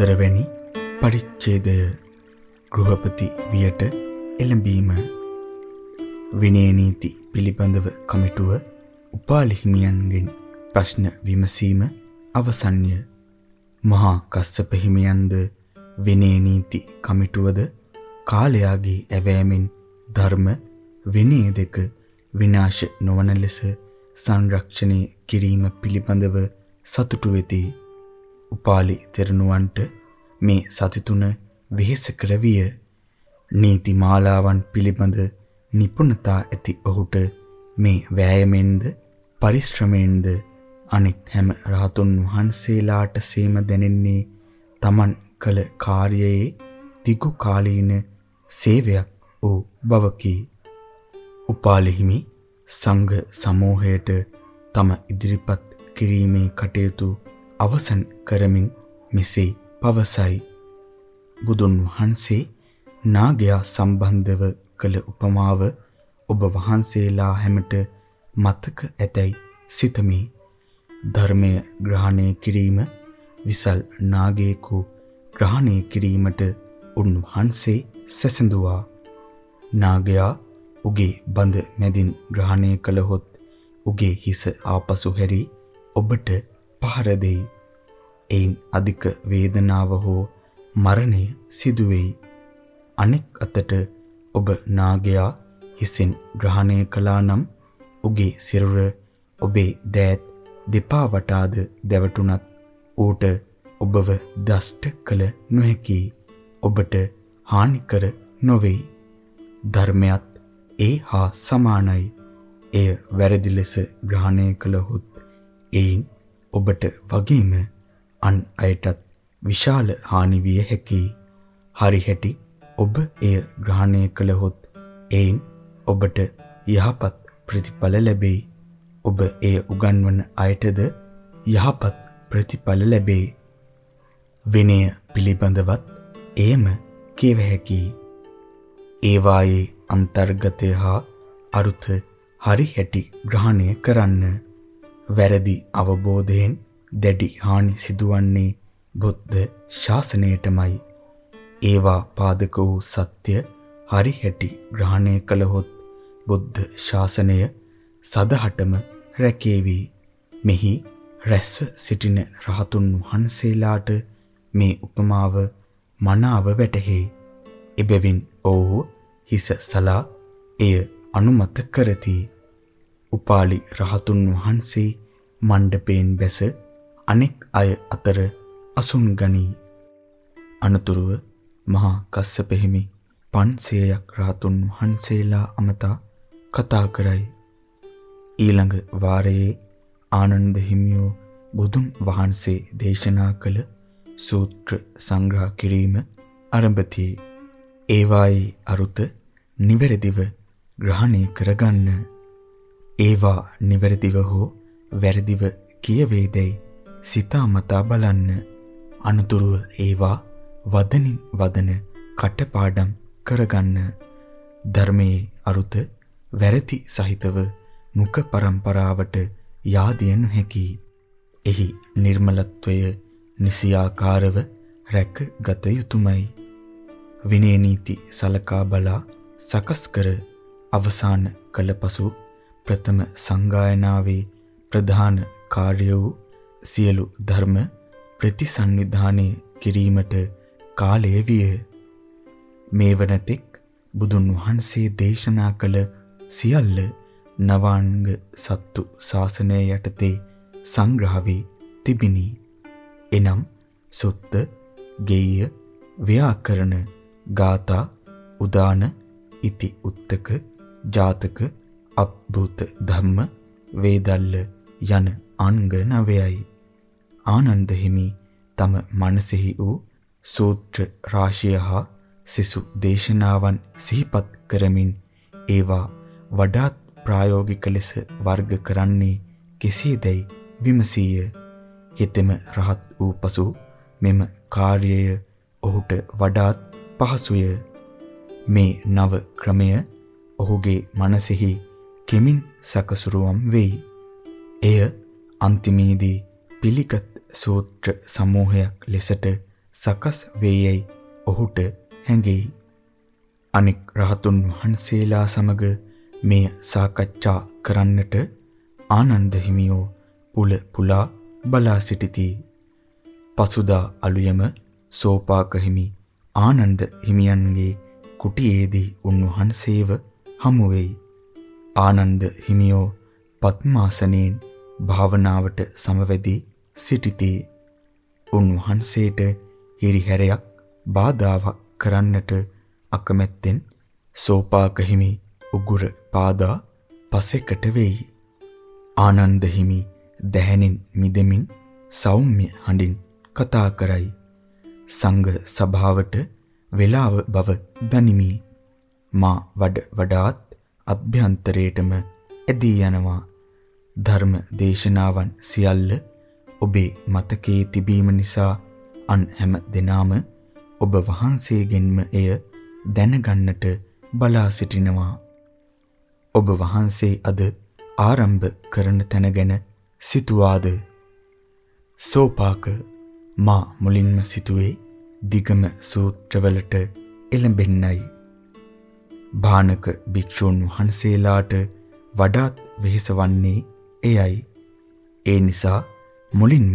හතරවැනි පරිච්ඡේදය ගෘහපති වියට එළඹීම විනය නීති පිළිබඳව කමිටුව උපාලි හිමියන්ගෙන් ප්‍රශ්න විමසීම අවසන්ය මහා කස්සප හිමියන්ද විනය නීති කමිටුවද කාලයාගේ ඇවෑමෙන් ධර්ම විනය දෙක විනාශ නොවන ලෙස සංරක්ෂණය කිරීම පිළිබඳව සතුටු වෙති. උපාලි තෙරණුවන්ට මේ සති තුන වෙහෙස කර විය. නීති මාලාවන් පිළිබඳ නිපුණතා ඇති ඔහුට මේ වෑයමෙන්ද පරිශ්‍රමයෙන්ද අනෙක් හැම රහතුන් වහන්සේලාට සේම දැනෙන්නේ Taman කළ කාර්යයේ තිගු කාලීන සේවයක් වූ බවකි. උපාලිහිමි සංඝ සමූහයට තම ඉදිරිපත් කිරීමේ කටයුතු අවසන් කරමින් මෙසේ පවසයි. බුදුන් වහන්සේ නාගයා සම්බන්ධව කළ උපමාව ඔබ වහන්සේලා හැමට මතක ඇතැයි සිතමි. ධර්මය ග්‍රහණය කිරීම විසල් නාගයෙකු ග්‍රහණය කිරීමට උන්වහන්සේ සැසඳුවා. නාගයා උගේ බඳ මැදින් ග්‍රහණය කළහොත් උගේ හිස ආපසු හැරි ඔබට පහර දෙයි. එයින් අධික වේදනාව හෝ මරණය සිදුවේයි. අනෙක් අතට ඔබ නාගයා හිසින් ග්‍රහණය කළා නම් උගේ සිරුර ඔබේ දෑත් දෙපා වටාද දැවටුණත් ඌට ඔබව දෂ්ට කළ නොහැකි ඔබට හානිකර නොවේයි ධර්මයත් ඒ හා සමානයි එය වැරදි ලෙස ග්‍රහණය කළහොත් එයින් ඔබට වගේම අන් අයටත් විශාල හානි විය හැකියි හරි හැටි ඔබ එය ග්‍රහණය කළහොත් එයින් ඔබට යහපත් ප්‍රතිඵල ලැබේ. ඔබ එය උගන්වන අයටද යහපත් ප්‍රතිඵල ලැබේ. විනය පිළිබඳවත් එයම කියව හැකියි. ඒවායේ අන්තර්ගතය හා අරුත හරි හැටි ග්‍රහණය කරන්න. වැරදි අවබෝධයෙන් දැඩි හානි සිදුවන්නේ බුද්ධ ශාසනයටමයි. ඒවා පාදක වූ සත්‍ය හරි හැටි ග්‍රහණය කළහොත් බුද්ධ ශාසනය සදහටම රැකේවි. මෙහි රැස්ව සිටින රහතුන් වහන්සේලාට මේ උපමාව මනාව වැටහේ. එබැවින් ඔව්හු හිස සලා එය අනුමත කරති. උපාලි රහතුන් වහන්සේ මණ්ඩපයෙන් බැස අනෙක් අය අතර අසුන් ගනී. අනතුරුව මහා කස්සප හිමි 500ක් රාතුන් වහන්සේලා අමතා කතා කරයි. ඊළඟ වාරයේ ආනන්ද හිමියෝ බුදුන් වහන්සේ දේශනා කළ සූත්‍ර සංග්‍රහ කිරීම ආරම්භති. ඒවායේ අරුත නිවැරදිව ග්‍රහණය කරගන්න. ඒවා නිවැරදිව හෝ වැරදිව කියවේදයි සිතාමතා බලන්න. අනතුරුව ඒවා වදනින් වදන කටපාඩම් කරගන්න ධර්මයේ අරුත වැරදි සහිතව මුඛ પરම්පරාවට යාදිය නොහැකි. එහි නිර්මලත්වය නිසියාකාරව රැක ගත යුතුයමයි. විනය නීති සලකා බලා සකස් කර අවසන් කළ පසු ප්‍රථම සංගායනාවේ ප්‍රධාන කාර්ය වූ සියලු ධර්ම ප්‍රතිසන්විධානය කිරීමට කාලය විය. මේ වනතෙක් බුදුන් වහන්සේ දේශනා කළ සියල්ල නවාංග සත්තු ශාසනය යටතේ සංග්‍රහ වී තිබිනි. එනම් සුත්ත, ගෙය්‍ය, ව්‍යාකරණ, ගාථා, උදාන, ඉති උත්තක, ජාතක, අබ්බූත ධම්ම, වේදල්ල යන අංග නවයයි. ආනන්ද හිමි තම මනසෙහි වූ සූත්‍ර රාශිය හා සිසු දේශනාවන් සිහිපත් කරමින් ඒවා වඩාත් ප්‍රායෝගික ලෙස වර්ග කරන්නේ කෙසේදයි විමසීය. හිතෙම රහත් වූ පසු මෙම කාර්යය ඔහුට වඩාත් පහසුය. මේ නව ක්‍රමය ඔහුගේ මනසෙහි කෙමින් සකසුරුවම් වෙයි. එය අන්තිමේදී පිළිගත් සූත්‍ර සමූහයක් ලෙසට සකස් වේයයි ඔහුට හැඟෙයි. අනෙක් රහතුන් වහන්සේලා සමග මෙය සාකච්ඡා කරන්නට ආනන්ද හිමියෝ පුල පුලා බලා සිටිති. පසුදා අලුයම සෝපාක හිමි ආනන්ද හිමියන්ගේ කුටියේදී උන්වහන්සේව හමු වෙයි. ආනන්ද හිමියෝ පద్මාසනෙන් භාවනාවට සමවැදී සිටිති. උන්වහන්සේට හිරිහැරයක් බාධාවක් කරන්නට අකමැත්තෙන් සෝපාක හිමි උගුර පාදා පසෙකට වෙයි. ආනන්ද හිමි දැහැණින් මිදෙමින් සෞම්‍ය හඬින් කතා කරයි. සංඝ සභාවට වේලාව බව දනිමි. මා වඩ වඩාත් අභ්‍යන්තරයටම ඇදී යනවා. ධර්ම දේශනාවන් සියල්ල ඔබේ මතකයේ තිබීම නිසා අන් හැම දිනාම ඔබ වහන්සේගෙන්ම එය දැනගන්නට බලා සිටිනවා. ඔබ වහන්සේ අද ආරම්භ කරන තැන ගැන සිතුවාද? සෝපාක මා මුලින්ම සිතුවේ දිගම සූත්‍රවලට එළඹෙන්නයි. භානක භික්ෂුන් වහන්සේලාට වඩාත් වෙහෙස වන්නේ එයයි. ඒ නිසා මුලින්ම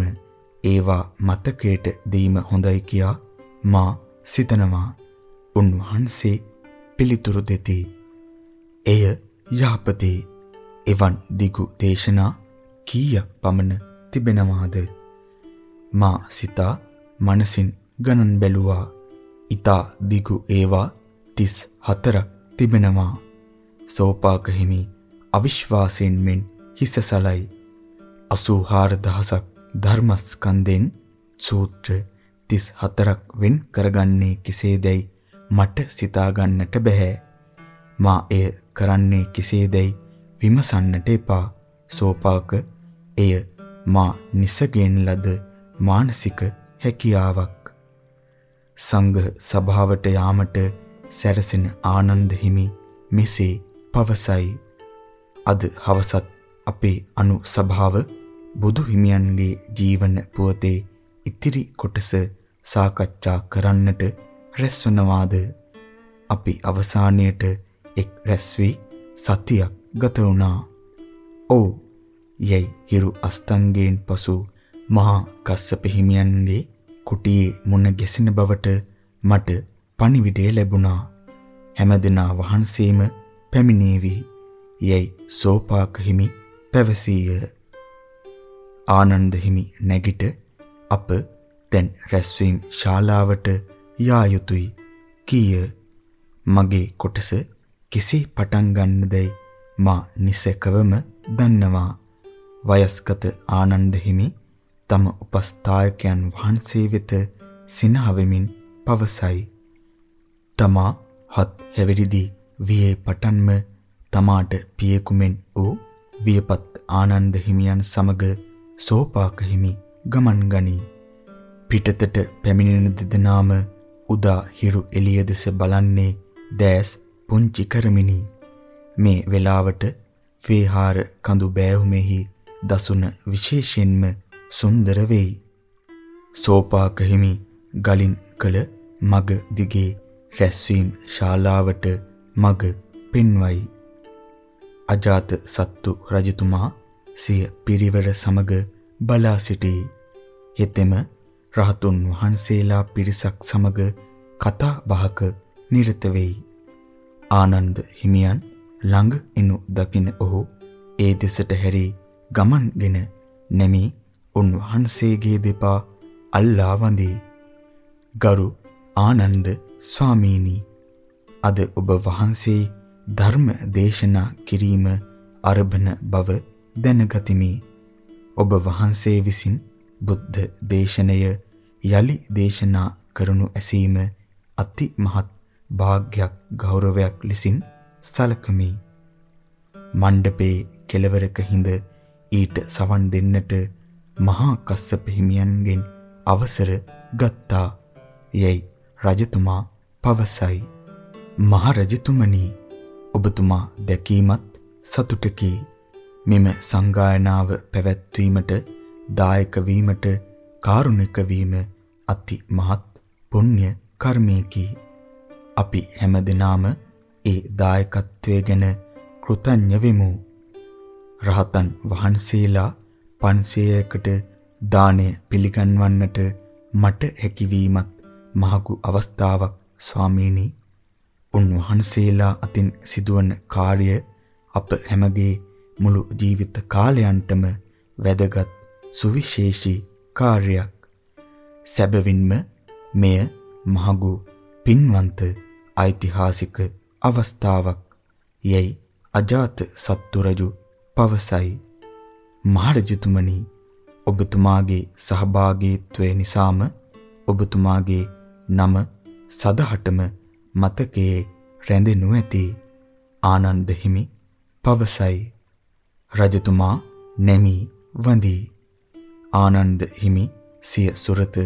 ඒවා මතකයට දීම හොඳයි කියා මා සිතනවා. උන්වහන්සේ පිළිතුරු දෙති. එය යහපතේ එවන් දිගු දේශනා කීයක් පමණ තිබෙනවාද? මා සිතා මනසින් ගණන් බැලුවා. ඊතා දිගු ඒවා 34ක් තිබෙනවා. සෝපාක හිමි අවිශ්වාසයෙන් මෙන් හිස සලයි 84000ක් ධර්මස්කන්ධෙන් සූත්‍ර 34ක් වෙන් කරගන්නේ කෙසේදයි මට සිතා ගන්නට බෑ. මා එය කරන්නේ කෙසේදයි විමසන්නට එපා. සෝපාක එය මා නිසගෙන් ලද මානසික හැකියාවක්. සංඝ සභාවට යාමට සැරසෙන ආනන්ද හිමි මෙසේ පවසයි. අද හවසත් අපේ අනු සභාව බුදු හිමියන්ගේ ජීවන පුවතේ ඉතිරි කොටස සාකච්ඡා කරන්නට රැස්වනවාද අපි අවසානයේට එක් රැස් වී සතියක් ගත වුණා. "ඔව්" යයි හිරු අස්තංගයෙන් පසු මහා කස්සප හිමියන්ගේ කුටියේ මුණ ගැසෙන බවට මට පණිවිඩය ලැබුණා. හැමදෙනා වහන්සේම පැමිණේවි. යයි සෝපාක හිමි පැවසීය. ආනන්ද හිමි නැගිට අප දැන් රැස්වීම් ශාලාවට යා යුතුය කීය. මගේ කොටස කෙසේ පටන් ගන්නදයි මා නිසකවම දන්නවා. වයස්ගත ආනන්ද හිමි තම උපස්ථායකයන් වහන්සේ වෙත සිනහ වෙමින් පවසයි. තමා හත් හැවිරිදි වියේ පටන්ම තමාට පියෙකුමෙන් වූ වියපත් ආනන්ද හිමියන් සමග සෝපාක හිමි ගමන් ගනී. පිටතට පැමිණෙන දෙදෙනාම උදා හිරු එළිය දෙස බලන්නේ දැස් පුංචි කරමිනි. මේ වෙලාවට වේහාර කඳු බෑවුමෙහි දසුන විශේෂයෙන්ම සුන්දර වෙයි. සෝපාක හිමි ගලින් කළ මග දිගේ රැස්වීම් ශාලාවට මග පෙන්වයි. අජාත සත්තු රජතුමා සිය පිරිවර සමග බලා සිටී. හෙතෙම රහතුන් වහන්සේලා පිරිසක් සමග කතා බහක නිරත වෙයි. ආනන්ද හිමියන් ළඟ එනු දකින ඔහු ඒ දෙසට හැරී ගමන්ගෙන නැමි උන්වහන්සේගේ දෙපා අල්ලා වඳී. ගරු ආනන්ද ස්වාමීනි අද ඔබ වහන්සේ ධර්ම දේශනා කිරීම අරබන බව දැනගතිමි. ඔබ වහන්සේ විසින් බුද්ධ දේශනය යලි දේශනා කරනු ඇසීම අති මහත් වාග්යක් ගෞරවයක් ලෙසින් සලකමි. මණ්ඩපේ කෙළවරක හිඳ ඊට සවන් දෙන්නට මහා කස්සප හිමියන්ගෙන් අවසර ගත්තා. යයි රජතුමා පවසයි. මහ රජතුමනි ඔබතුමා දැකීමත් සතුටකි. මෙම සංගායනාව පැවැත්වීමට දායක වීමට කාරුණික වීම අති මහත් පුණ්‍ය කර්මයකි. අපි හැමදෙනාම ඒ දායකත්වයේ ගැන කෘතඥ වෙමු. රහතන් වහන්සේලා 500කට දාණය පිළිගන්වන්නට මට හැකියවීමත් මහඟු අවස්ථාවක් ස්වාමීනි. උන්වහන්සේලා අතින් සිදුවන කාර්ය අප හැමගේ මුළු ජීවිත කාලයන්ටම වැදගත් සුවිශේෂී කාර්යයක්. සැබවින්ම මෙය මහඟු පින්වන්ත ඓතිහාසික අවස්ථාවක් යයි අජාත සත්තුරජු පවසයි. මහරජතුමනි ඔබතුමාගේ සහභාගීත්වය නිසාම ඔබතුමාගේ නම සදහටම මතකයේ රැඳෙනු ඇති ආනන්ද හිමි පවසයි. රජතුමා නැමී වඳී. ආනන්ද හිමි සිය සුරත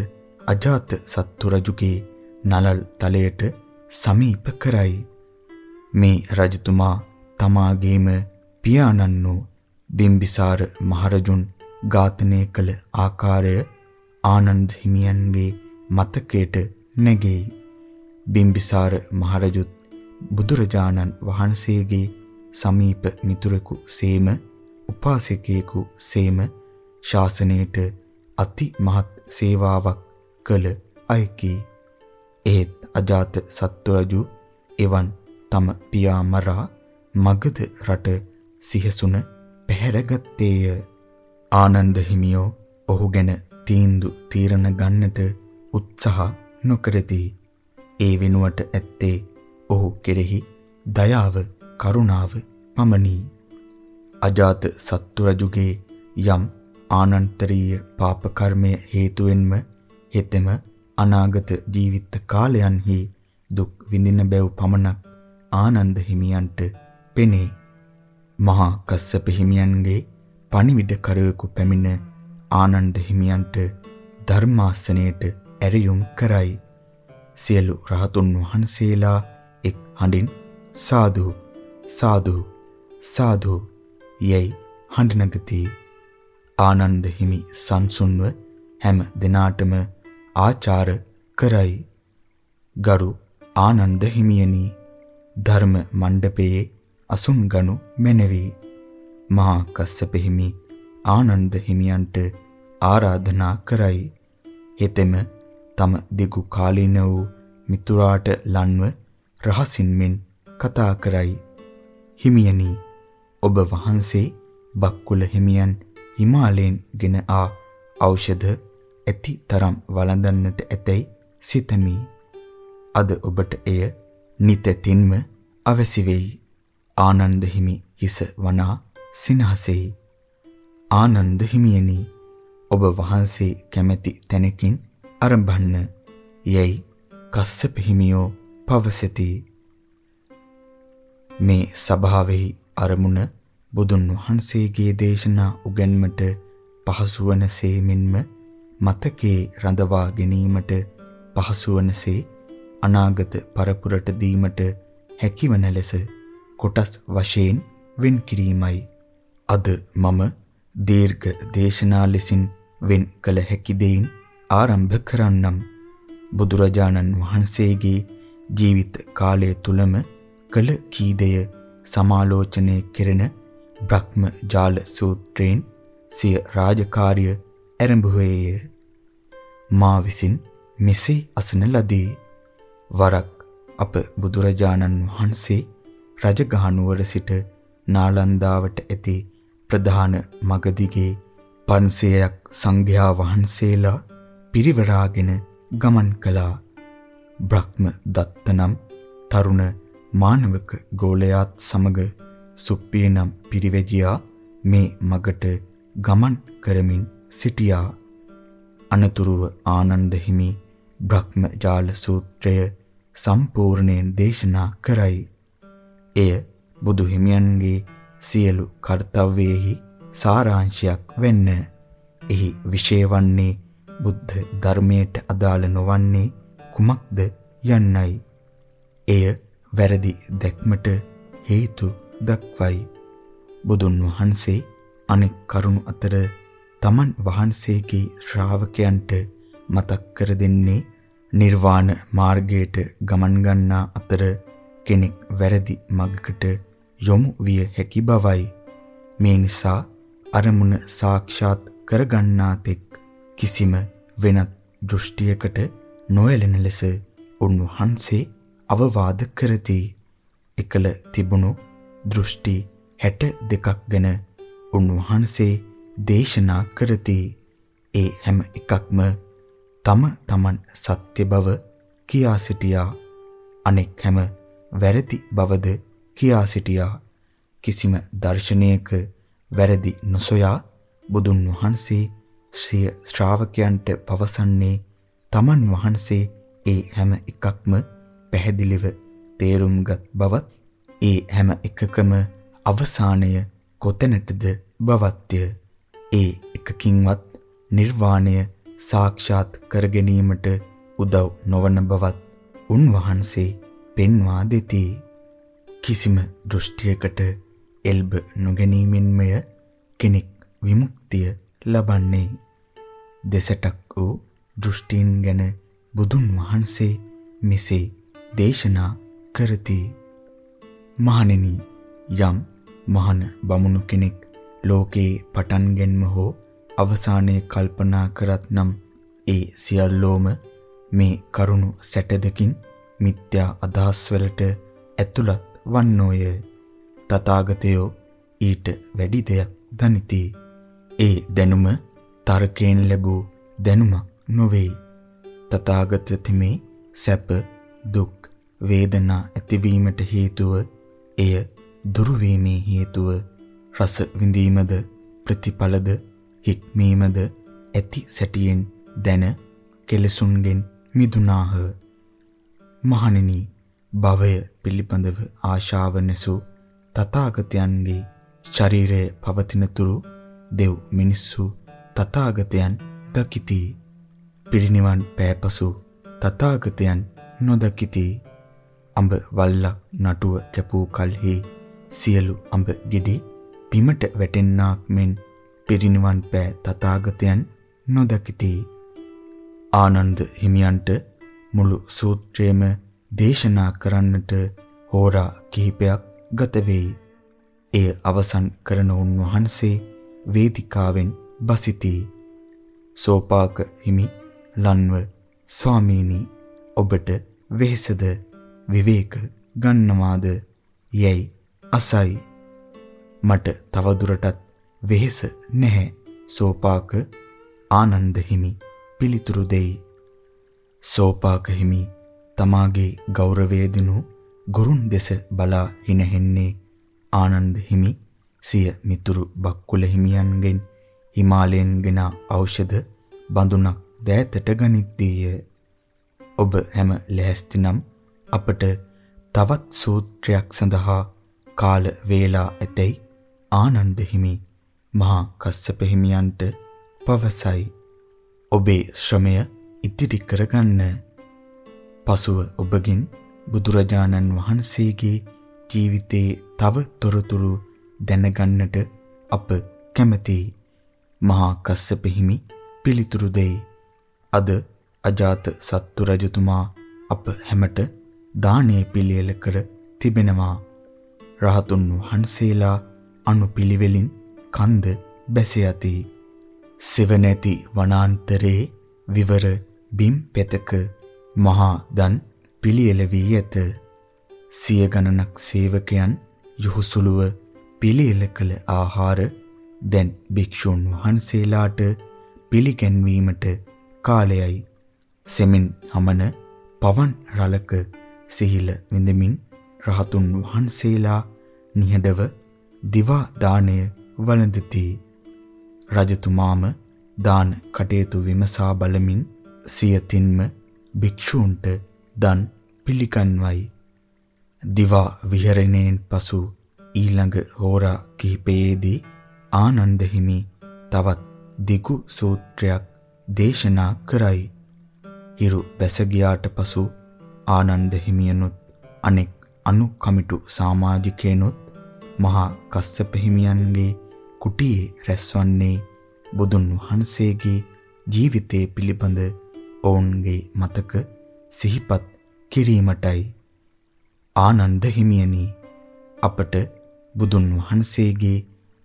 අජාත සත්තු රජුගේ නලල් තලයට සමීප කරයි. මේ රජතුමා තමාගේම පියාණන් වූ බිම්බිසාර මහරජුන් ඝාතනය කළ ආකාරය ආනන්ද හිමියන්ගේ මතකයට නැගෙයි. බිම්බිසාර මහරජුත් බුදුරජාණන් වහන්සේගේ සමීප මිතුරෙකු සේම උපාසකයෙකු සේම ශාසනයට අති මහත් සේවාවක් කළ අයකි. ඒත් අජාත සත්වරජු එවන් තම පියා මරා මගධ රට සිහසුන පැහැරගත්තේය. ආනන්ද හිමියෝ ඔහු ගැන තීන්දු තීරණ ගන්නට උත්සාහ නොකරති. ඒ වෙනුවට ඇත්තේ ඔහු කෙරෙහි දයාව කරුණාව පමණි. අජාත සත්තු රජුගේ යම් ආනන්තරීය පාප කර්මය හේතුවෙන්ම හෙතෙම අනාගත ජීවිත කාලයන්හි දුක් විඳින බැව් පමණක් ආනන්ද හිමියන්ට පෙනේ. මහා කස්සප හිමියන්ගේ පණිවිඩ කරවෙකු පැමිණ ආනන්ද හිමියන්ට ධර්මාසනයට ඇරියුම් කරයි. සියලු රහතුන් වහන්සේලා එක් හඬින් සාදු සාදු සාදු යයි හඬ නගති. ආනන්ද හිමි සංසුන්ව හැම දිනාටම ආචාර කරයි. ගරු ආනන්ද හිමියනි ධර්ම මණ්ඩපයේ අසුන් ගනු මැනවි. මහා කස්සප හිමි ආනන්ද හිමියන්ට ආරාධනා කරයි. හෙතෙම තම දිගු කාලීන වූ මිතුරාට ලන්ව රහසින් මෙන් කතා කරයි. හිමියනි ඔබ වහන්සේ බක්කුල හිමියන් හිමාලයෙන් ගෙන ආ ඖෂධ ඇති තරම් වළඳන්නට ඇතැයි සිතමි. අද ඔබට එය නිතැතින්ම අවසි වෙයි. ආනන්ද හිමි හිස වනා සිනහසෙයි. ආනන්ද හිමියනි ඔබ වහන්සේ කැමැති තැනකින් අරඹන්න යයි කස්සප හිමියෝ පවසති. මේ සභාවෙහි අරමුණ බුදුන් වහන්සේගේ දේශනා උගන්මට පහසු වනසේ මෙන්ම මතකයේ රඳවා ගැනීමට පහසු වනසේ අනාගත පරපුරට දීමට හැකිවන ලෙස කොටස් වශයෙන් වෙන් කිරීමයි අද මම දීර්ඝ දේශනා ලෙසින් වෙන් කළ හැකි දෙයින් ආරම්භ කරන්නම් බුදුරජාණන් වහන්සේගේ ජීවිත කාලය තුලම කළ කීදය සමාලෝචනය කෙරෙන බ්‍රහ්ම ජාල සූත්‍රයෙන් සිය රාජකාරිය ආරම්භුවේය. මා විසින් මෙසේ අසන ලදී. වරක් අප බුදුරජාණන් වහන්සේ රජගහනුවර සිට නාලන්දාවට ඇති ප්‍රධාන මගදිගේ 500ක් සංඝයා වහන්සේලා පිරිවරාගෙන ගමන් කළා. බ්‍රහ්ම දත්ත නම් තරුණ මානවක ගෝලයාත් සමග සුප්පිය නම් පිරිවැජියා මේ මගට ගමන් කරමින් සිටියා. අනතුරුව ආනන්ද හිමි බ්‍රහ්මජාල සූත්‍රය සම්පූර්ණයෙන් දේශනා කරයි. එය බුදු හිමියන්ගේ සියලු කාර්යයෙහි සාරාංශයක් වෙන්න. එහි විශේෂ වන්නේ බුද්ධ ධර්මයට අදාළ නොවන්නේ කුමක්ද යන්නයි. එය වැරදි දැක්මට හේතු දක්වයි. බුදුන් වහන්සේ අනෙක් කරුණු අතර තමන් වහන්සේගේ ශ්‍රාවකයන්ට මතක් කර දෙන්නේ නිර්වාණ මාර්ගයට ගමන් ගන්නා අතර කෙනෙක් වැරදි මගකට යොමු විය හැකි බවයි. මේ නිසා අරමුණ සාක්ෂාත් කරගන්නා තෙක් කිසිම වෙනත් දෘෂ්ටියකට නොයැලෙන ලෙස උන්වහන්සේ අවවාද කරති. එකල තිබුණු දෘෂ්ටි 62ක් ගැන උන්වහන්සේ දේශනා කරති. ඒ හැම එකක්ම තම තමන් සත්‍ය බව කියා සිටියා. අනෙක් හැම වැරදි බවද කියා සිටියා. කිසිම දර්ශනයක වැරදි නොසොයා බුදුන් වහන්සේ සිය ශ්‍රාවකයන්ට පවසන්නේ තමන් වහන්සේ ඒ හැම එකක්ම පැහැදිලිව තේරුම්ගත් බවත් ඒ හැම එකකම අවසානය කොතැනටද බවත්ය. ඒ එකකින්වත් නිර්වාණය සාක්ෂාත් කර ගැනීමට උදව් නොවන බවත් උන්වහන්සේ පෙන්වා දෙති. කිසිම දෘෂ්ටියකට එල්බ නොගැනීමෙන්මය කෙනෙක් විමුක්තිය ලබන්නේ. දෙසටක් වූ දෘෂ්ටීන් ගැන බුදුන් වහන්සේ මෙසේ දේශනා කරති. මහණෙනි යම් මහන බමුණු කෙනෙක් ලෝකේ පටන් ගැනීම හෝ අවසානයේ කල්පනා කරත් නම් ඒ සියල්ලෝම මේ කරුණු සැටදකින් මිත්‍යා අදහස් වලට ඇතුළත් වන්නෝය. තථාගතයෝ ඊට වැඩි දෙයක් දනිති. ඒ දැනුම තර්කයෙන් ලැබූ දැනුමක් නොවේ. තථාගත තිමේ සැප දුක් වේදනා ඇතිවීමට හේතුව එය දුරු වීමේ හේතුව රස විඳීමද ප්‍රතිඵලද හික්මීමද ඇති සැටියෙන් දැන කෙලසුන්ගෙන් මිදුනාහ මහණෙනි භවය පිළිබඳව ආශාව නැසූ තථාගතයන්ගේ ශරීරය පවතින තුරු දෙව් මිනිස්සු තථාගතයන් දකිති. පිරිනිවන් පෑපසු තථාගතයන් නොදකිති. අඹ වල්ලක් නටුව කැපූ කල්හි සියලු අඹ ගෙඩි බිමට වැටෙන්නාක් මෙන් පිරිනිවන් පෑ තථාගතයන් නොදකිති. ආනන්ද හිමියන්ට මුළු සූත්‍රයේම දේශනා කරන්නට හෝරා කිහිපයක් ගත වෙයි. එය අවසන් කරන උන්වහන්සේ වේදිකාවෙන් බසිති. සෝපාක හිමි ලන්ව ස්වාමීනි ඔබට වෙහෙසද විවේක ගන්නවාද? යැයි අසයි. මට තවදුරටත් වෙහෙස නැහැ. සෝපාක ආනන්ද හිමි පිළිතුරු දෙයි. සෝපාක හිමි තමාගේ ගෞරවය දිනු ගුරුන් දෙස බලා හිනහෙන්නේ ආනන්ද හිමි සිය මිතුරු බක්කුල හිමියන්ගෙන් හිමාලයෙන් ගෙන ඖෂධ බඳුනක් දෑතට ගනිද්දීය ඔබ හැම ලැහැස්ති නම් අපට තවත් සූත්‍රයක් සඳහා කාල වේලා ඇතැයි ආනන්ද හිමි මහා කස්සප හිමියන්ට පවසයි. ඔබේ ශ්‍රමය ඉතිරි කරගන්න. පසුව ඔබගෙන් බුදුරජාණන් වහන්සේගේ ජීවිතයේ තව තොරතුරු දැනගන්නට අප කැමැතියි. මහා කස්සප හිමි පිළිතුරු දෙයි. අද අජාත සත්තු රජතුමා අප හැමට දානය පිළියෙල කර තිබෙනවා. රහතුන් වහන්සේලා අනුපිළිවෙලින් කන්ද බැස යති. සිවනැති වනාන්තරේ විවර බිම් පෙතක මහා දන් පිළියෙල වී ඇත. සිය ගණනක් සේවකයන් යොහුසුලුව පිළියෙල කළ ආහාර දැන් භික්ෂුන් වහන්සේලාට පිළිගැන්වීමට කාලයයි. සෙමින් හමන පවන් රලක සිහිල විඳමින් රහතුන් වහන්සේලා නිහඬව දිවා දාණය වළඳති. රජතුමාම දාන කටයුතු විමසා බලමින් සියතින්ම භික්ෂූන්ට දන් පිළිගන්වයි. දිවා විහරණයෙන් පසු ඊළඟ හෝරා කිහිපයේදී ආනන්ද හිමි තවත් දිගු සූත්‍රයක් දේශනා කරයි. හිරු බැස ගියාට පසු ආනන්ද හිමියනුත් අනෙක් අනු කමිටු සමාජිකයනුත් මහා කස්සප හිමියන්ගේ කුටියේ රැස්වන්නේ බුදුන් වහන්සේගේ ජීවිතය පිළිබඳ ඔවුන්ගේ මතක සිහිපත් කිරීමටයි ආනන්ද හිමියනි අපට බුදුන් වහන්සේගේ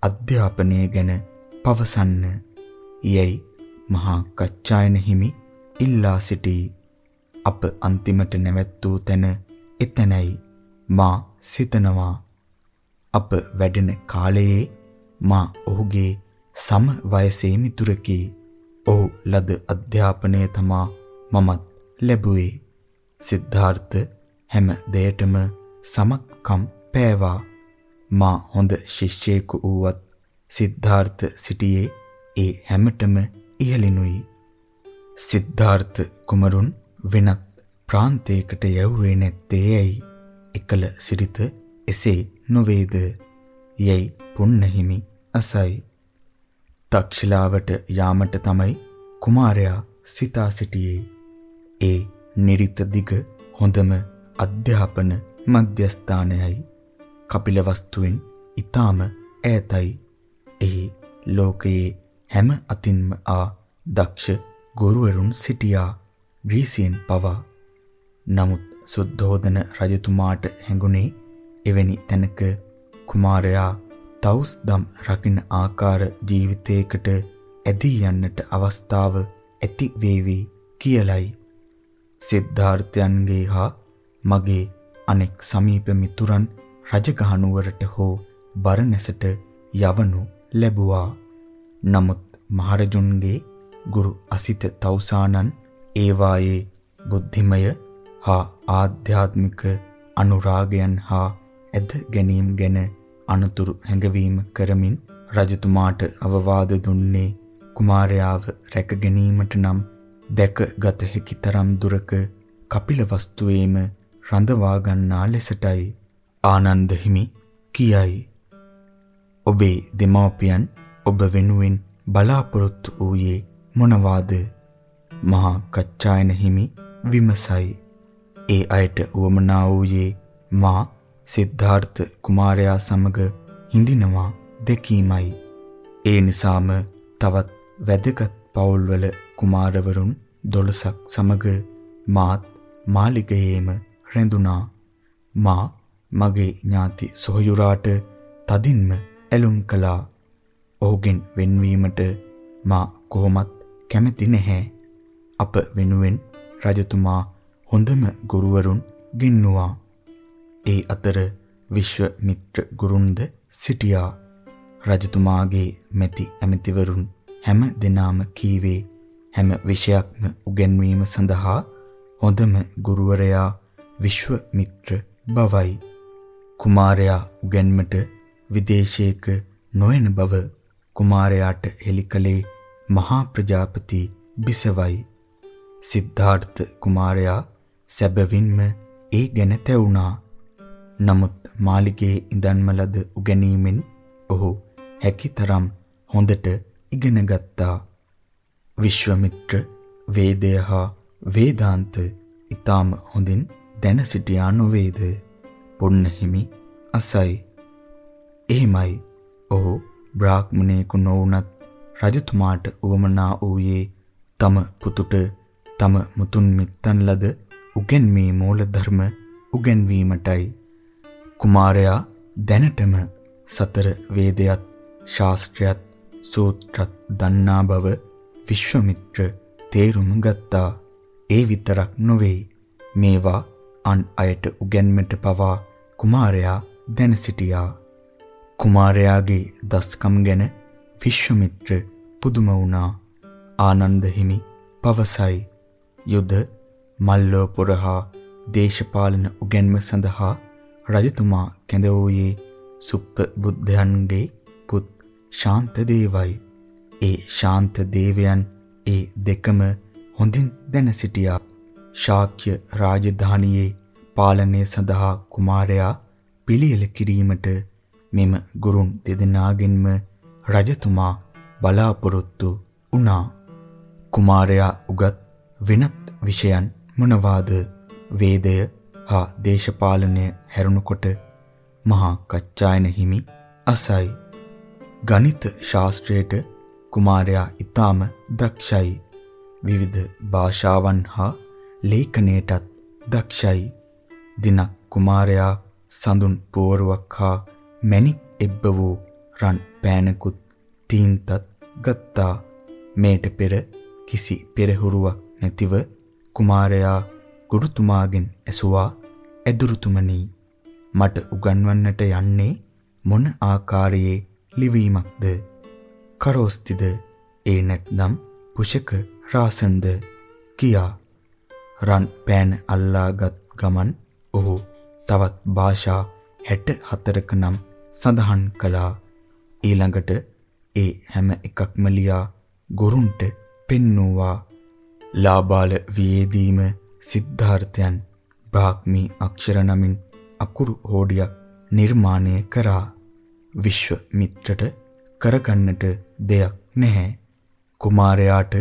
අධ්‍යාපනය ගැන පවසන්න. යයි මහා කච්චායන හිමි ඉල්ලා සිටී. අප අන්තිමට නැවැත්වූ තැන එතැනයි මා සිතනවා. අප වැඩෙන කාලයේ මා ඔහුගේ සම වයසේ මිතුරකි. ඔහු ලද අධ්‍යාපනය තමා මමත් ලැබුවේ. සිද්ධාර්ථ හැම දෙයටම සමත්කම් පෑවා. මා හොඳ ශිෂ්‍යයෙකු වූවත් සිද්ධාර්ථ සිටියේ ඒ හැමතෙම ඉහළිනුයි. සිද්ධාර්ථ කුමරුන් වෙනත් ප්‍රාන්තයකට යවුවේ නැත්තේ ඇයි? එකල සිරිත එසේ නොවේද? යයි පුන්නහිමි අසයි. තක්ෂිලාවට යාමට තමයි කුමාරයා සිතා සිටියේ. ඒ නිරිත දිග හොඳම අධ්‍යාපන මධ්‍යස්ථානයයි. කපිලවස්තුවෙන් ඊටාම ඈතයි. එහි ලෝකයේ හැම අතින්ම ආ දක්ෂ ගුරුවරුන් සිටියා. ග්‍රීසියෙන් පවා. නමුත් සුද්ධෝදන රජතුමාට හැඟුණේ එවැනි තැනක කුමාරයා තවුස්දම් රකින්න ආකාර ජීවිතයකට ඇදී යන්නට අවස්ථාව ඇති වේවි කියලයි. සිද්ධාර්ථයන්ගේ හා මගේ අනෙක් සමීප මිතුරන් රජගහනුවරට හෝ බරණැසට යවනු ලැබුවා. නමුත් මහරජුන්ගේ ගුරු අසිත තවුසානන් ඒවායේ බුද්ධිමය හා ආධ්‍යාත්මික අනුරාගයන් හා ඇද ගැනීම ගැන අනතුරු හැඟවීම කරමින් රජතුමාට අවවාද දුන්නේ කුමාරයාව රැක ගැනීමට නම් දැකගත හැකි තරම් දුරක කපිල වස්තුවේම රඳවා ගන්නා ලෙසටයි ආනන්ද හිමි කියයි. ඔබේ දෙමාපියන් ඔබ වෙනුවෙන් බලාපොරොත්තු වූයේ මොනවාද? මහා කච්චායන හිමි විමසයි. ඒ අයට උවමනා වූයේ මා සිද්ධාර්ථ කුමාරයා සමග හිඳිනවා දැකීමයි. ඒ නිසාම තවත් වැදගත් පවුල්වල කුමාරවරුන් 12ක් සමග මාත් මාලිගයේම රැඳුණා. මා මගේ ඥාති සොහයුරාට තදින්ම ඇලුම් කළා. ඔහුගෙන් වෙන්වීමට මා කොහොමත් කැමති නැහැ. අප වෙනුවෙන් රජතුමා හොඳම ගුරුවරුන් ගෙන්නුවා. ඒ අතර විශ්වමිත්‍ර ගුරුන්ද සිටියා. රජතුමාගේ මැති ඇමතිවරුන් හැම දිනාම කීවේ හැම විෂයක්ම උගන්වීම සඳහා හොඳම ගුරුවරයා විශ්වමිත්‍ර බවයි. කුමාරයා උගන්මට විදේශයක නොයන බව කුමාරයාට හෙළිකලේ මහා ප්‍රජාපති බිසවයි. සිද්ධාර්ථ කුමාරයා සැබවින්ම ඒ ගැන තැවුණා. නමුත් මාලිගයේ ඉඳන්ම ලද උගැනීමෙන් ඔහු හැකිතරම් හොඳට ඉගෙන ගත්තා. විශ්වමිත්‍ර වේදය හා වේදාන්ත ඊටාම හොඳින් දැන සිටියා නොවේද? පොන්නහිමි අසයි. එහෙමයි. ඔහු බ්‍රාහ්මණයෙකු නොවුනත් රජතුමාට උවමනා වූයේ තම පුතුට තම මුතුන් මිත්තන් ලද උගන්මේ මූල ධර්ම උගන්වීමටයි. කුමාරයා දැනටම සතර වේදයත් ශාස්ත්‍රයත් සූත්‍රත් දන්නා බව විශ්වමිත්‍ර තේරුම් ගත්තා. ඒ විතරක් නොවේ. මේවා අන් අයට උගන්වන්නට පවා කුමාරයා දැන සිටියා. කුමාරයාගේ දස්කම් ගැන විශ්වමිත්‍ර පුදුම වුණා. ආනන්ද හිමි පවසයි. යුද මල්ලෝපුර හා දේශපාලන උගන්ම සඳහා රජතුමා කැඳවූයේ සුප්ප බුද්ධයන්ගේ පුත් ශාන්ත දේවයි. ඒ ශාන්ත දේවයන් ඒ දෙකම හොඳින් දැන සිටියා. ශාක්‍ය රාජධානියේ පාලනය සඳහා කුමාරයා පිළියෙල කිරීමට මෙම ගුරුන් දෙදෙනාගෙන්ම රජතුමා බලාපොරොත්තු වුණා. කුමාරයා උගත් වෙනත් විෂයන් මොනවාද? වේදය හා දේශපාලනය හැරුණකොට මහා කච්චායන හිමි අසයි. ගණිත ශාස්ත්‍රයට කුමාරයා ඊටාම දක්ෂයි. විවිධ භාෂාවන් හා ලේඛනයටත් දක්ෂයි. දිනක් කුමාරයා සඳුන් පෝරුවක් හා මැණික් එබ්බ වූ රන් පෑනකුත් තීන්තත් ගත්තා. මේට පෙර කිසි පෙරහුරුවක් නැතිව කුමාරයා ගුරුතුමාගෙන් ඇසුවා ඇදුරුතුමනි මට උගන්වන්නට යන්නේ මොන ආකාරයේ ලිවීමක්ද කරෝස්තිද ඒ නැත්නම් පුෂක රාසන්ද කියා රන් පෑන අල්ලාගත් ගමන් ඔහු තවත් භාෂා 64ක නම් සඳහන් කළා. ඊළඟට ඒ හැම එකක්ම ලියා ගුරුන්ට පෙන්නුවා. ලාබාල වියේදීම සිද්ධාර්ථයන් බ්‍රාහ්මී අක්ෂර නමින් අකුරු හෝඩියක් නිර්මාණය කරා. විශ්ව මිත්‍රට කරගන්නට දෙයක් නැහැ. කුමාරයාට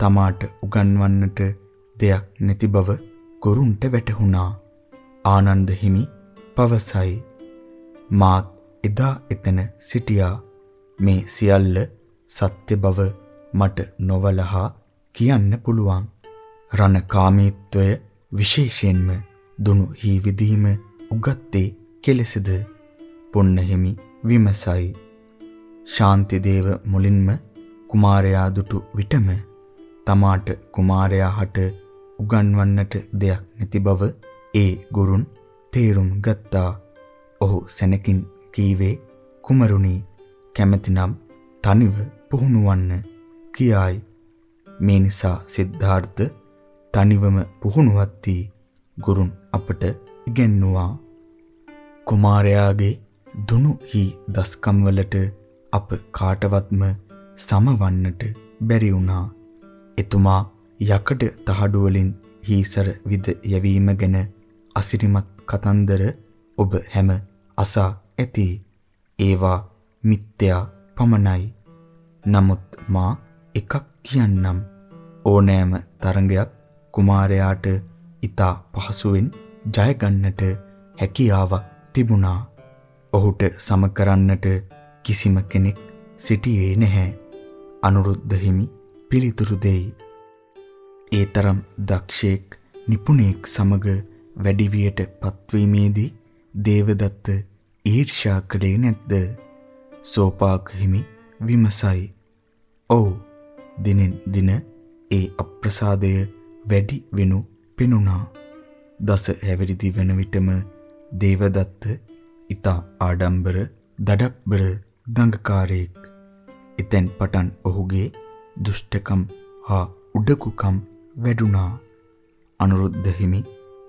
තමාට උගන්වන්නට දෙයක් නැති බව ගුරුන්ට වැටහුණා. ආනන්ද හිමි පවසයි. මාත් එදා එතන සිටියා. මේ සියල්ල සත්‍ය බව මට නොවලහා කියන්න පුළුවන්. රණකාමීත්වය විශේෂයෙන්ම දුනු හි විදීම උගත්තේ කෙලෙසද? පොන්නහිමි විමසයි. ශාන්තිදේව මුලින්ම කුමාරයා දුටු විටම තමාට කුමාරයා හට උගන්වන්නට දෙයක් නැති බව ඒ ගුරුන් තේරුම් ගත්තා. ඔහු සැනකින් කීවේ කුමරුනි කැමැතිනම් තනිව පුහුණුවන්න කියායි. මේ නිසා සිද්ධාර්ථ තනිවම පුහුණුවත් වී ගුරුන් අපට ඉගැන්නුවා. කුමාරයාගේ දුනු හි දස්කම් වලට අප කාටවත්ම සමවන්නට බැරි වුණා. එතුමා යකඩ තහඩු වලින් හීසර විද යැවීම ගැන අසිරිමත් කතන්දර ඔබ හැම අසා ඇති. ඒවා මිත්‍යා පමණයි. නමුත් මා එකක් කියන්නම්. ඕනෑම තරඟයක් කුමාරයාට ඊතා පහසුවෙන් ජය ගන්නට හැකියාවක් තිබුණා. ඔහුට සම කරන්නට කිසිම කෙනෙක් සිටියේ නැහැ. අනුරුද්ධ හිමි පිළිතුරු දෙයි. ඒ තරම් දක්ෂයෙක් නිපුණෙක් සමග වැඩිවියට පත්වීමේදී දේවදත්ත ඊර්ෂ්‍යා කළේ නැද්ද? සෝපාක හිමි විමසයි. ඔව් දිනෙන් දින ඒ අප්‍රසාදය වැඩි වෙනු පෙනුණා. දස හැවිරිදි වන විටම දේවදත්ත ඊතා ආඩම්බර දඩබ්බර දඟකාරයෙක්. එතෙන් පටන් ඔහුගේ දුෂ්ටකම් හා උඩකුකම් වැඩුණා. අනුරුද්ධ හිමි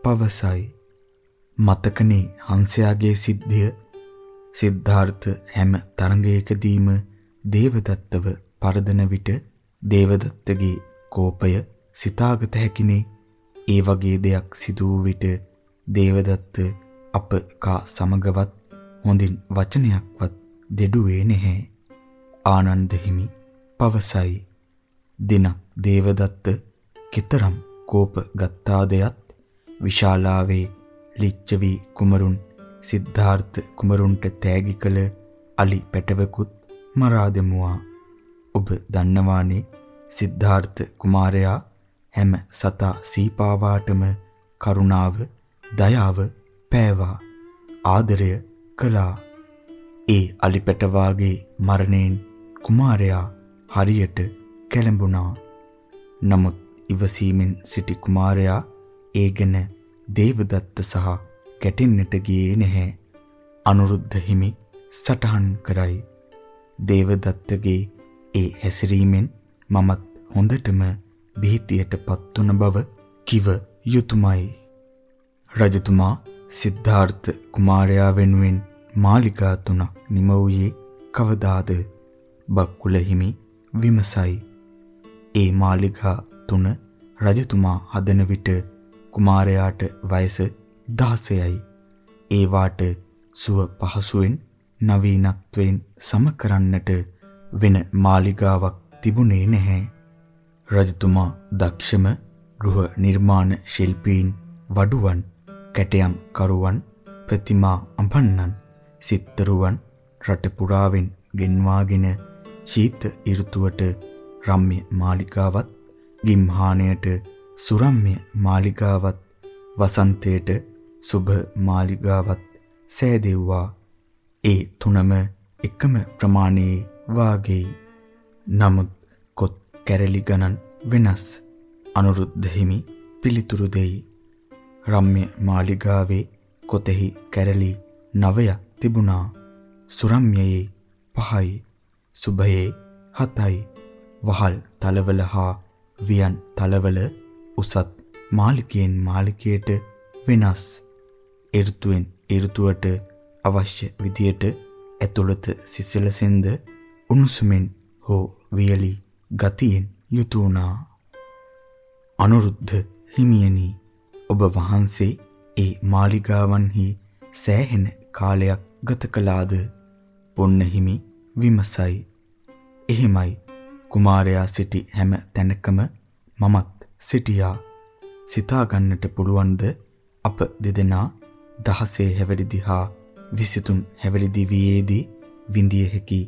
පවසයි. මතකනේ හංසයාගේ සිද්ධිය සිද්ධාර්ථ හැම තරඟයකදීම දේවදත්තව පරදන විට දේවදත්තගේ කෝපය සිතාගත හැකිනේ. ඒ වගේ දෙයක් සිදු වූ විට දේවදත්ත අප කා සමගවත් හොඳින් වචනයක්වත් දෙඩුවේ නැහැ. ආනන්ද හිමි පවසයි. දින දේවදත්ත කතරම් කෝප ගත්තාදයත් විශාලාවේ ලිච්ඡවි කුමරුන් සිද්ධාර්ථ කුමරුන්ට තෑගි කළ අලි පැටවකුත් මරා දෙමුවා. ඔබ දන්නවානේ සිද්ධාර්ථ කුමාරයා හැම සතා සීපාවාටම කරුණාව, දයාව පෑවා. ආදරය කළා. ඒ අලි පැටවාගේ මරණයෙන් කුමාරයා හරියට කැළඹුණා. නමුත් ඉවසීමෙන් සිටි කුමාරයා ඒ ගැන දේවදත්ත සහ ගැටෙන්නට ගියේ නැහැ. අනුරුද්ධ හිමි සටහන් කරයි. දේවදත්තගේ ඒ හැසිරීමෙන් මමත් හොඳටම බිහිතියට පත්වන බව කිව යුතුයමයි. රජතුමා සිද්ධාර්ථ කුමාරයා වෙනුවෙන් මාලිගා තුනක් නිම වූයේ කවදාද? බක්කුල හිමි විමසයි. ඒ මාලිගා තුන රජතුමා හදන විට කුමාරයාට වයස 16යි. ඒ වාට සුව පහසුවෙන් නවීනත්වයෙන් සම කරන්නට වෙන මාලිගාවක් තිබුණේ නැහැ. රජතුමා දක්ෂම ගෘහ නිර්මාණ ශිල්පීන් වඩුවන් කැටයම් කරුවන් ප්‍රතිමා අඹන්නන් සිත්තරුවන් රට පුරාවෙන් ගෙන්වාගෙන ශීත ඍතුවට රම්‍ය මාලිගාවත් ගිම්හානයට සුරම්‍ය මාලිගාවත් වසන්තයට සුභ මාලිගාවත් සෑදෙව්වා. ඒ තුනම එකම ප්‍රමාණයේ වාගේ. නමුත් කොත් කැරලි ගණන් වෙනස්. අනුරුද්ධ හිමි පිළිතුරු දෙයි. රම්‍ය මාලිගාවේ කොතෙහි කැරලි නවයක් තිබුණා. සුරම්‍යයේ පහයි, සුභයේ හතයි. වහල් තලවල හා වියන් තලවල උසත් මාලිකයෙන් මාලිකයට වෙනස්. ඍතුවෙන් ඍතුවට අවශ්‍ය විදියට ඇතුළත සිසිලසෙන්ද උණුසුමෙන් හෝ වියලි ගතියෙන් යුතු වුණා. අනුරුද්ධ හිමියනි ඔබ වහන්සේ ඒ මාලිගාවන්හි සෑහෙන කාලයක් ගත කළාද? පොන්න හිමි විමසයි. එහෙමයි. කුමාරයා සිටි හැම තැනකම මමත් සිටියා. සිතා ගන්නට පුළුවන්ද අප දෙදෙනා දහසේ හැවිරිදි හා 23 හැවිරිදි වියේදී විඳිය හැකි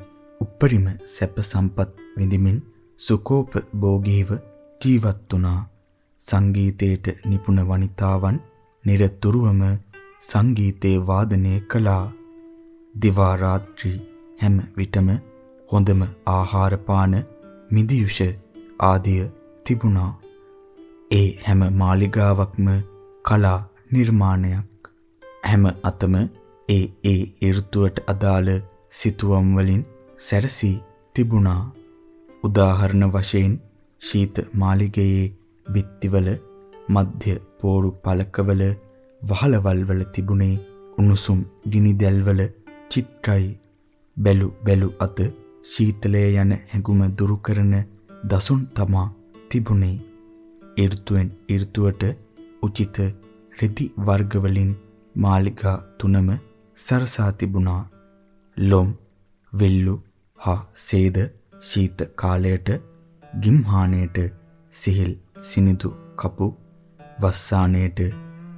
උප්පරිම සැප සම්පත් විඳිමින් සුකෝප භෝගීව ජීවත් වුණා. සංගීතයට නිපුණ වනිතාවන් නිරතුරුවම සංගීතේ වාදනය කළා. දිවා රාත්‍රී හැම විටම හොඳම ආහාර පාන මිදියුෂ ආදිය තිබුණා. ඒ හැම මාලිගාවක්ම කලා නිර්මාණයක්. හැම අතම ඒ ඒ ඍතුවට අදාළ සිතුවම් වලින් සැරසී තිබුණා. උදාහරණ වශයෙන් ශීත මාලිගයේ බිත්තිවල මධ්‍ය පෝරු පළකවල වහලවල් වල තිබුණේ උණුසුම් ගිනි දැල්වල චිත්‍රයි බැලු බැලු අත ශීතලය යන හැඟුම දුරු කරන දසුන් තමා තිබුණේ. ඍතුවෙන් ඍතුවට උචිත රෙදි වර්ග වලින් මාලිගා තුනම සරසා තිබුණා. ලොම් වෙල්ලු හා සේද ශීත කාලයට ගිම්හානයට සිහිල් සිනිදු කපු වස්සානයට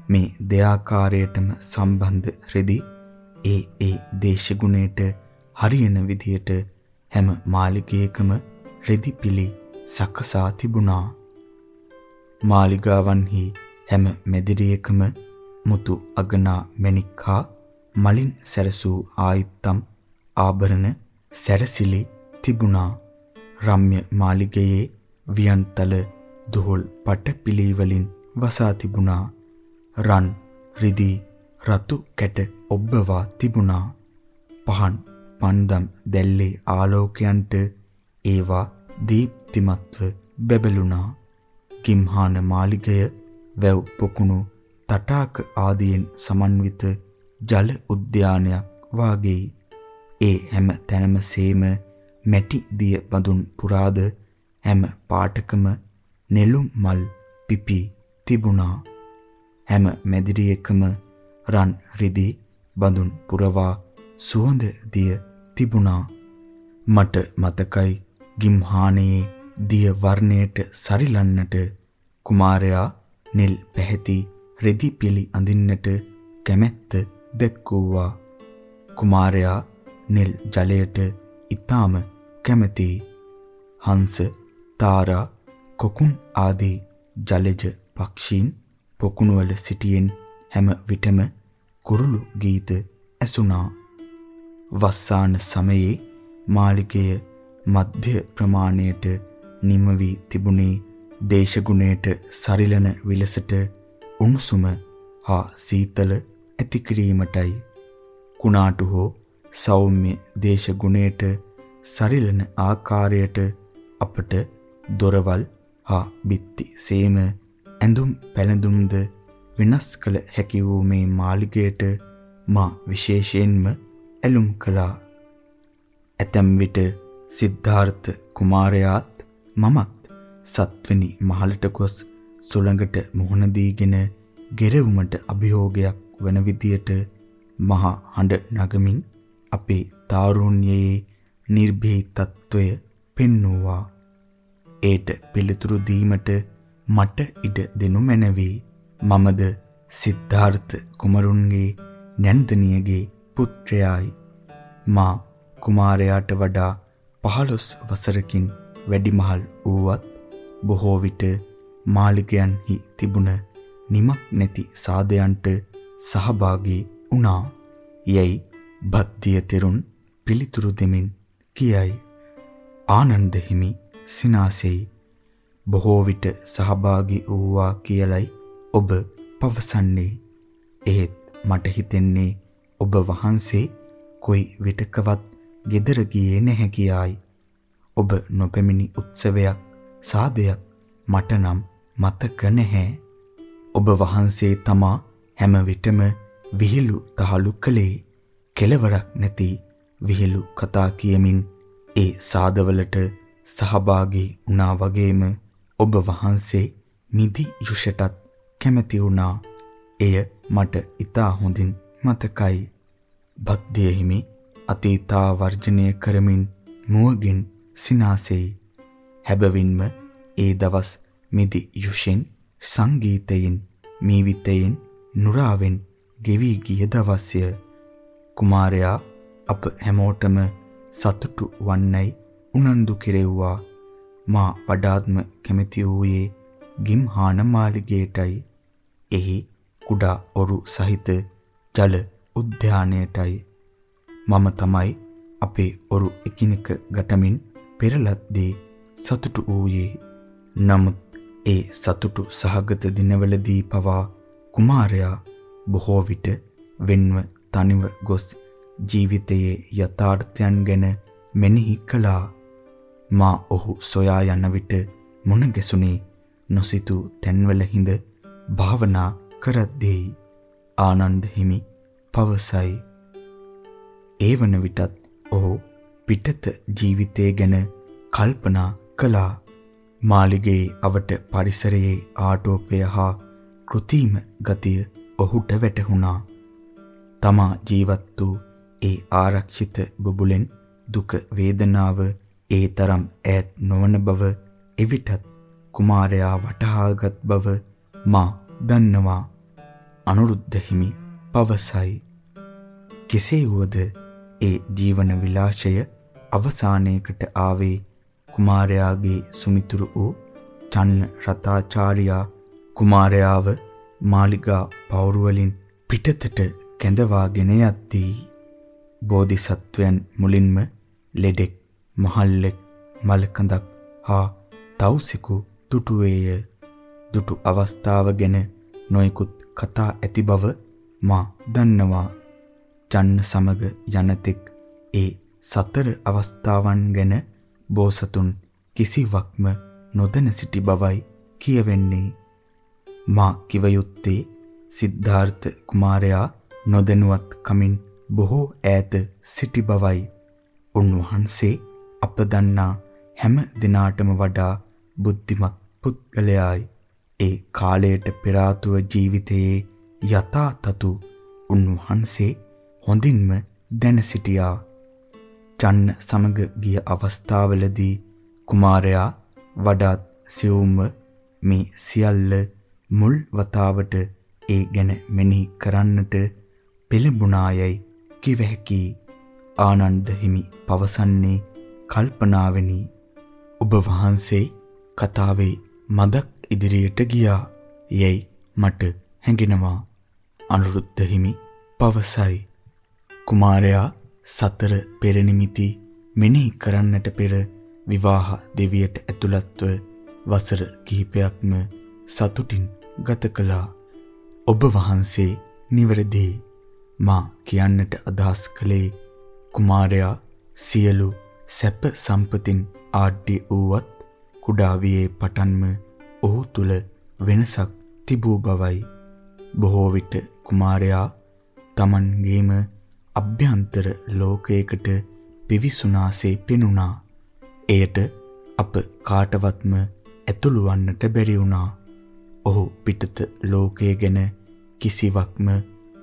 මේ දෙආකාරයටම සම්බන්ධ රෙදි ඒ ඒ දේශගුණයට හරියන විදියට හැම මාලිගයකම රෙදි පිළි සකසා තිබුණා. මාලිගාවන්හි හැම මෙදිරියකම මුතු අගනා මණික් හා මලින් සැරසූ ආයිත්තම් ආභරණ සැරසිලි තිබුණා. රම්‍ය මාලිගයේ වියන්තල දුහොල් පටපිලි වලින් වසා තිබුණා. රන් රිදී රතු කැට ඔබ්බවා තිබුණා. පහන් පන්දම් දැල්ලේ ආලෝකයන්ට ඒවා දීප්තිමත්ව බැබළුණා. කිම්හාන මාලිගය වැව් පොකුණු තටාක ආදියෙන් සමන්විත ජල උද්‍යානයක් වාගේ ඒ හැම තැනම සේම මැටි දිය බඳුන් පුරාද හැම පාටකම නෙළුම් මල් පිපි තිබුණා හැම මැදිරියකම රන් රිදී බඳුන් පුරවා සුවඳ දිය තිබුණා. මට මතකයි ගිම්හානයේ දිය වර්ණයට සරිලන්නට කුමාරයා නිල් පැහැති රෙදි පිළි අඳින්නට කැමැත්ත දැක්වුවා. කුමාරයා නිල් ජලයට ඊටාම කැමැති. හංස තාරා කොකුන් ආදී ජලජ පක්ෂීන් පොකුණුවල සිටියෙන් හැම විටම කුරුළු ගීත ඇසුණා. වස්සාන සමයේ මාලිගය මධ්‍ය ප්‍රමාණයට නිම වී තිබුණේ දේශගුණයට සරිලන විලසට උණුසුම හා සීතල ඇති කිරීමටයි. කුණාටු හෝ සෞම්‍ය දේශගුණයට සරිලන ආකාරයට අපට දොරවල් හා බිත්ති සේම ඇඳුම් පැළඳුම්ද වෙනස් කළ හැකි වූ මේ මාලිගයට මා විශේෂයෙන්ම ඇලුම් කළා. ඇතැම් විට සිද්ධාර්ථ කුමාරයාත් මමත් සත්වෙනි මහලට ගොස් සුළඟට මුහුණ දීගෙන ගෙරවුමට අභියෝගයක් වන විදියට මහා හඬ නගමින් අපේ තාරුණ්‍යයේ නිර්භීතත්වය පෙන්වුවා. ඒට පිළිතුරු දීමට මට ඉඩ දෙනු මැනවි. මමද සිද්ධාර්ථ කුමරුන්ගේ නැන්දනියගේ පුත්‍රයායි. මා කුමාරයාට වඩා 15 වසරකින් වැඩිමහල් වූවත් බොහෝ විට මාලිගයන්හි තිබුණ නිමක් නැති සාදයන්ට සහභාගී වුණා. යයි බද්දිය තෙරුන් පිළිතුරු දෙමින් කියයි. ආනන්ද හිමි සිනාසෙයි බොහෝ විට සහභාගී වූවා කියලයි ඔබ පවසන්නේ. එහෙත් මට හිතෙන්නේ ඔබ වහන්සේ කොයි විටකවත් ගෙදර ගියේ නැහැ කියායි. ඔබ නොපැමිණි උත්සවයක් සාදයක් මට නම් මතක නැහැ. ඔබ වහන්සේ තමා හැම විටම විහිළු තහළු කළේ කෙලවරක් නැති විහිළු කතා කියමින් ඒ සාදවලට සහභාගී වුණා වගේම ඔබ වහන්සේ නිදි යුෂටත් කැමති වුණා. එය මට ඊටා හොඳින් මතකයි. භක්තිය හිමි අතීතා වර්ජනය කරමින් මුවගින් සිනාසෙයි. හැබවින්ම ඒ දවස් මිදි යුෂෙන් සංගීතයෙන් මීවිතයෙන් නුරාවෙන් ගෙවි ගිය දවස්ය. කුමාරයා අප හැමෝටම සතුටු වන්නයි උනන්දු කෙරෙව්වා. මා වඩාත්ම කැමති වූයේ ගිම්හාන මාලිගයටයි. එහි කුඩා ඔරු සහිත ජල උද්‍යානයටයි. මම තමයි අපේ ඔරු එකිනෙක ගැටමින් පෙරලද්දී සතුටු වූයේ. නමුත් ඒ සතුටු සහගත දිනවලදී පවා කුමාරයා බොහෝ විට වෙන්ව තනිව ගොස් ජීවිතයේ යථාර්ථයන් ගැන මෙනෙහි කළා. මා ඔහු සොයා යන විට මුණ ගැසුනේ නොසිතූ තැන්වල හිඳ භාවනා කරද්දී ආනන්ද හිමි පවසයි. ඒ වන විටත් ඔහු පිටත ජීවිතය ගැන කල්පනා කළා. මාලිගයේ අවට පරිසරයේ ආටෝපය හා කෘතිම ගතිය ඔහුට වැටහුණා. තමා ජීවත් වූ ඒ ආරක්ෂිත බුබුලෙන් දුක වේදනාව ඒ තරම් ඈත් නොවන බව එවිටත් කුමාරයා වටහාගත් බව මා දන්නවා. අනුරුද්ධ හිමි පවසයි. කෙසේ වුවද ඒ ජීවන විලාසය අවසානයකට ආවේ කුමාරයාගේ සුමිතුරු වූ චන්න රතාචාර්යා කුමාරයාව මාලිගා පවුරු වලින් පිටතට කැඳවාගෙන යද්දී බෝධිසත්වයන් මුලින්ම ලෙඩෙක් මහල්ලෙක් මලකඳක් හා තවුසෙකු තුටුවේය දුටු අවස්ථාව ගැන නොයෙකුත් කතා ඇති බව මා දන්නවා චන්න සමග යනතෙක් ඒ සතර අවස්ථාවන් ගැන බෝසතුන් කිසිවක්ම නොදැන සිටි බවයි කියවෙන්නේ මා කිව යුත්තේ සිද්ධාර්ථ කුමාරයා නොදැනුවත් කමින් බොහෝ ඈත සිටි බවයි. උන්වහන්සේ අප දන්නා හැම දිනාටම වඩා බුද්ධිමත් පුද්ගලයායි. ඒ කාලයට පෙර ජීවිතයේ යථා තතු උන්වහන්සේ හොඳින්ම දැන සිටියා. චන්න සමග ගිය අවස්ථාවලදී කුමාරයා වඩාත් සියුම්ව මේ සියල්ල මුල් වතාවට ඒ ගැන මෙනෙහි කරන්නට පෙළඹුණායයි කිව හැකි ආනන්ද හිමි පවසන්නේ කල්පනාවෙනි ඔබ වහන්සේ කතාවේ මදක් ඉදිරියට ගියා. යයි මට හැඟෙනවා. අනුරුද්ධ හිමි පවසයි. කුමාරයා සතර පෙරනිමිති මෙනෙහි කරන්නට පෙර විවාහ දෙවියට ඇතුළත්ව වසර කිහිපයක්ම සතුටින් ගත කළා. ඔබ වහන්සේ නිවැරදි මා කියන්නට අදහස් කළේ කුමාරයා සියලු සැප සම්පතින් ආඩ්‍ය වූවත් කුඩා වියේ පටන්ම ඔහු තුල වෙනසක් තිබූ බවයි. බොහෝ විට කුමාරයා Tamanගේම අභ්‍යන්තර ලෝකයකට පිවිසුනාසේ පෙනුණා. එයට අප කාටවත්ම ඇතුළු වන්නට බැරි වුණා. ඔහු පිටත ලෝකය ගැන කිසිවක්ම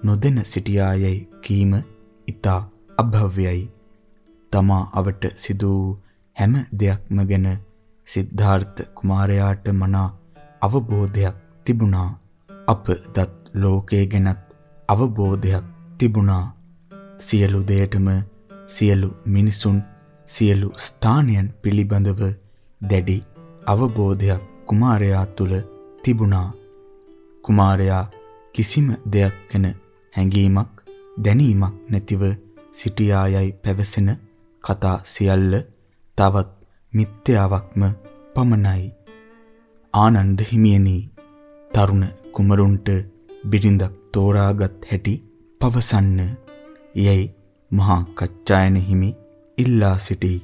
නොදැන සිටියායයි කීම ඊතා අභව්‍යයි. තමා අවට සිදු හැම දෙයක්ම ගැන සිද්ධාර්ථ කුමාරයාට මනා අවබෝධයක් තිබුණා. අප දත් ලෝකය ගැනත් අවබෝධයක් තිබුණා. සියලු දෙයටම සියලු මිනිසුන් සියලු ස්ථානයන් පිළිබඳව දැඩි අවබෝධයක් කුමාරයා තුල තිබුණා. කුමාරයා කිසිම දෙයක් ගැන හැඟීමක් දැනීමක් නැතිව සිටියායයි පැවසෙන කතා සියල්ල තවත් මිත්‍යාවක්ම පමණයි. ආනන්ද හිමියනි තරුණ කුමරුන්ට බිරිඳක් තෝරාගත් හැටි පවසන්න. යයි මහා කච්චායන හිමි ඉල්ලා සිටී.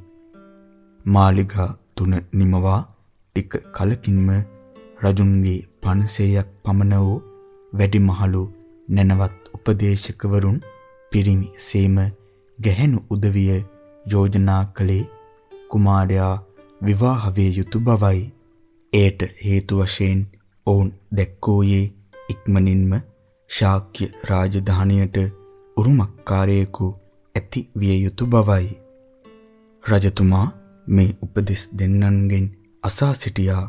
මාලිගා තුන නිමවා ටික කලකින්ම රජුන්ගේ 500ක් පමණ වූ වැඩිමහලු නැනවත් උපදේශකවරුන් පිරිමි සේම ගැහැණු උදවිය යෝජනා කළේ කුමාරයා විවාහ වේ යුතු බවයි. ඒට හේතු වශයෙන් ඔවුන් දැක්කෝයේ ඉක්මනින්ම ශාක්‍ය රාජධානියට උරුමකාරයෙකු ඇති විය යුතු බවයි. රජතුමා මේ උපදෙස් දෙන්නන්ගෙන් අසා සිටියා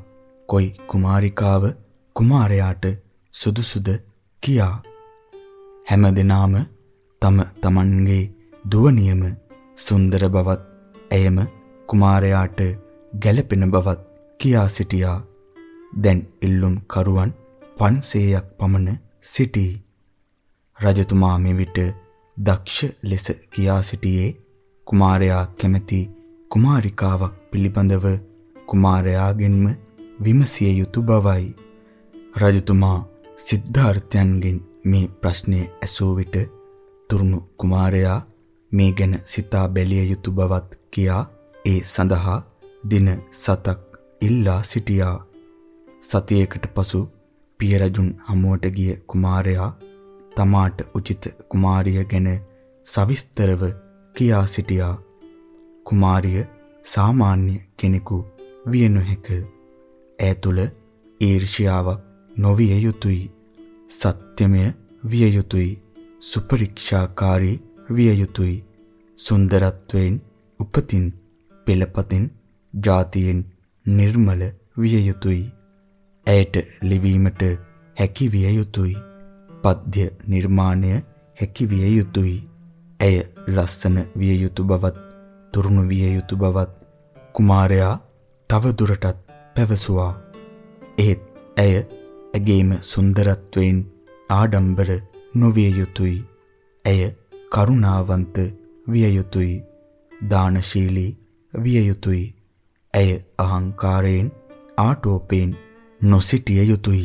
කොයි කුමාරිකාව කුමාරයාට සුදුසුද කියා හැම දිනාම තම තමන්ගේ දුවනියම සුන්දර බවත් ඇයම කුමාරයාට ගැළපෙන බවත් කියා සිටියා දැන් ඉල්ලුම් කරුවන් 500ක් පමණ සිටී රජතුමා මෙවිට දක්ෂ ලෙස කියා සිටියේ කුමාරයා කැමැති කුමාරිකාවක් පිළිබඳව කුමාරයාගෙන්ම විමසිය යුතු බවයි. රජතුමා සිද්ධාර්ථයන්ගෙන් මේ ප්‍රශ්නය ඇසූ විට තුරුණු කුමාරයා මේ ගැන සිතා බැලිය යුතු බවත් කියා ඒ සඳහා දින සතක් ඉල්ලා සිටියා. සතියකට පසු පිය රජුන් හමුවට ගිය කුමාරයා තමාට උචිත කුමාරිය ගැන සවිස්තරව කියා සිටියා. කුමාරිය සාමාන්‍ය කෙනෙකු විය නොහැක. ඈ තුල ඊර්ෂ්‍යාවක් නොවිය යුතුය. සත්‍යමය විය යුතුය. සුපරික්ෂාකාරී විය යුතුය. සුන්දරත්වයෙන් උපතින් පෙළපතින් ಜಾතියෙන් නිර්මල විය යුතුය. ඇයට ලිවීමට හැකි විය යුතුය. පද්‍ය නිර්මාණය හැකි විය යුතුය. ඇය ලස්සන විය යුතු බවත් තුරුණු විය යුතු බවත් කුමාරයා තව දුරටත් පැවසුවා. එහෙත් ඇය ඇගේම සුන්දරත්වයෙන් ආඩම්බර නොවිය යුතුය. ඇය කරුණාවන්ත විය යුතුය. දානශීලී විය යුතුය. ඇය අහංකාරයෙන් ආටෝපයෙන් නොසිටිය යුතුය.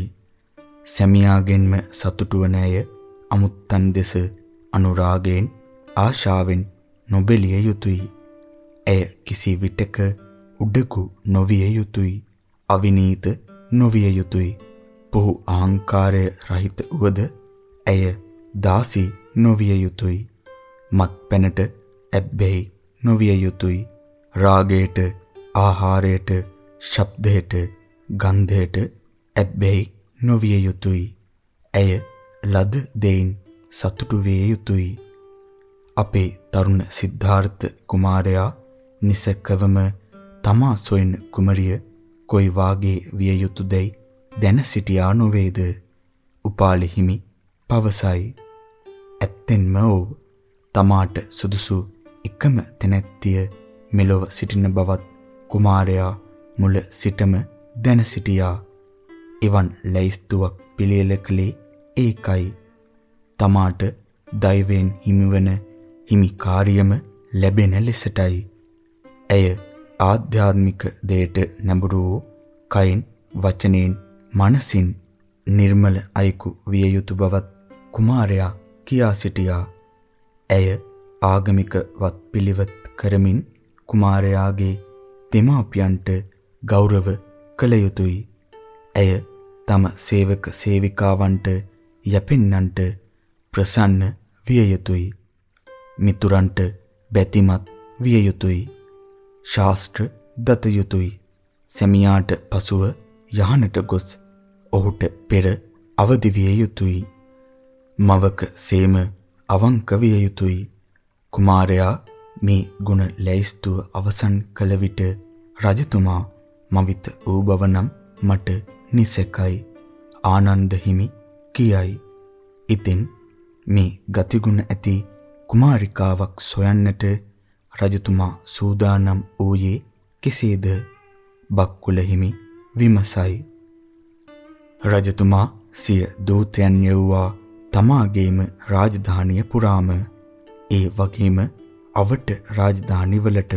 සැමියාගෙන්ම සතුටු වන ඇය අමුත්තන් දෙස අනුරාගයෙන් ආශාවෙන් නොබෙලිය යුතුය. ඇය කිසි විටක උඩකු නොවිය යුතුය. අවිනීත නොවිය යුතුය. පොහු අහංකාරය රහිත වුවද ඇය දාසි නොවිය යුතුය. මත් පැනට ඇබ්බැහි නොවිය යුතුය. රාගයට, ආහාරයට, ශබ්දයට, ගන්ධයට ඇබ්බැහි නොවිය යුතුය. ඇය ලද දෙයින් සතුටු විය යුතුය. අපේ තරුණ සිද්ධාර්ථ කුමාරයා නිසකවම තමා සොයන කුමරිය කොයි වාගේ විය යුතුදයි දැන සිටියා නොවේද උපාලි හිමි පවසයි ඇත්තෙන්ම ඔව් තමාට සුදුසු එකම තැනැත්තිය මෙලොව සිටින බවත් කුමාරයා මුල සිටම දැන සිටියා එවන් ලැයිස්තුවක් පිළියෙල කළේ ඒකයි තමාට දෛවයෙන් හිමිවන හිමි කාර්යම ලැබෙන ලෙසටයි. ඇය ආධ්‍යාත්මික දෙයට නැඹුරු වූ කයින් වචනෙන් මනසින් නිර්මල අයෙකු විය යුතු බවත් කුමාරයා කියා සිටියා. ඇය ආගමික වත් පිළිවෙත් කරමින් කුමාරයාගේ දෙමාපියන්ට ගෞරව කළ යුතුය. ඇය තම සේවක සේවිකාවන්ට යැපෙන්නන්ට ප්‍රසන්න විය යුතුය. මිතුරන්ට බැතිමත් විය යුතුය. ශාස්ත්‍ර දත යුතුය. සැමියාට පසුව යහනට ගොස් ඔහුට පෙර අවදි විය යුතුය. මවක සේම අවංක විය යුතුය. කුමාරයා මේ ගුණ ලැයිස්තුව අවසන් කළ විට රජතුමා මවිත වූ බව නම් මට නිසකයි ආනන්ද හිමි කියයි. ඉතින් මේ ගතිගුණ ඇති කුමාරිකාවක් සොයන්නට රජතුමා සූදානම් වූයේ කෙසේද? බක්කුල හිමි විමසයි. රජතුමා සිය දූතයන් යවුවා තමාගේම රාජධානිය පුරාම ඒ වගේම අවට රාජධානිවලට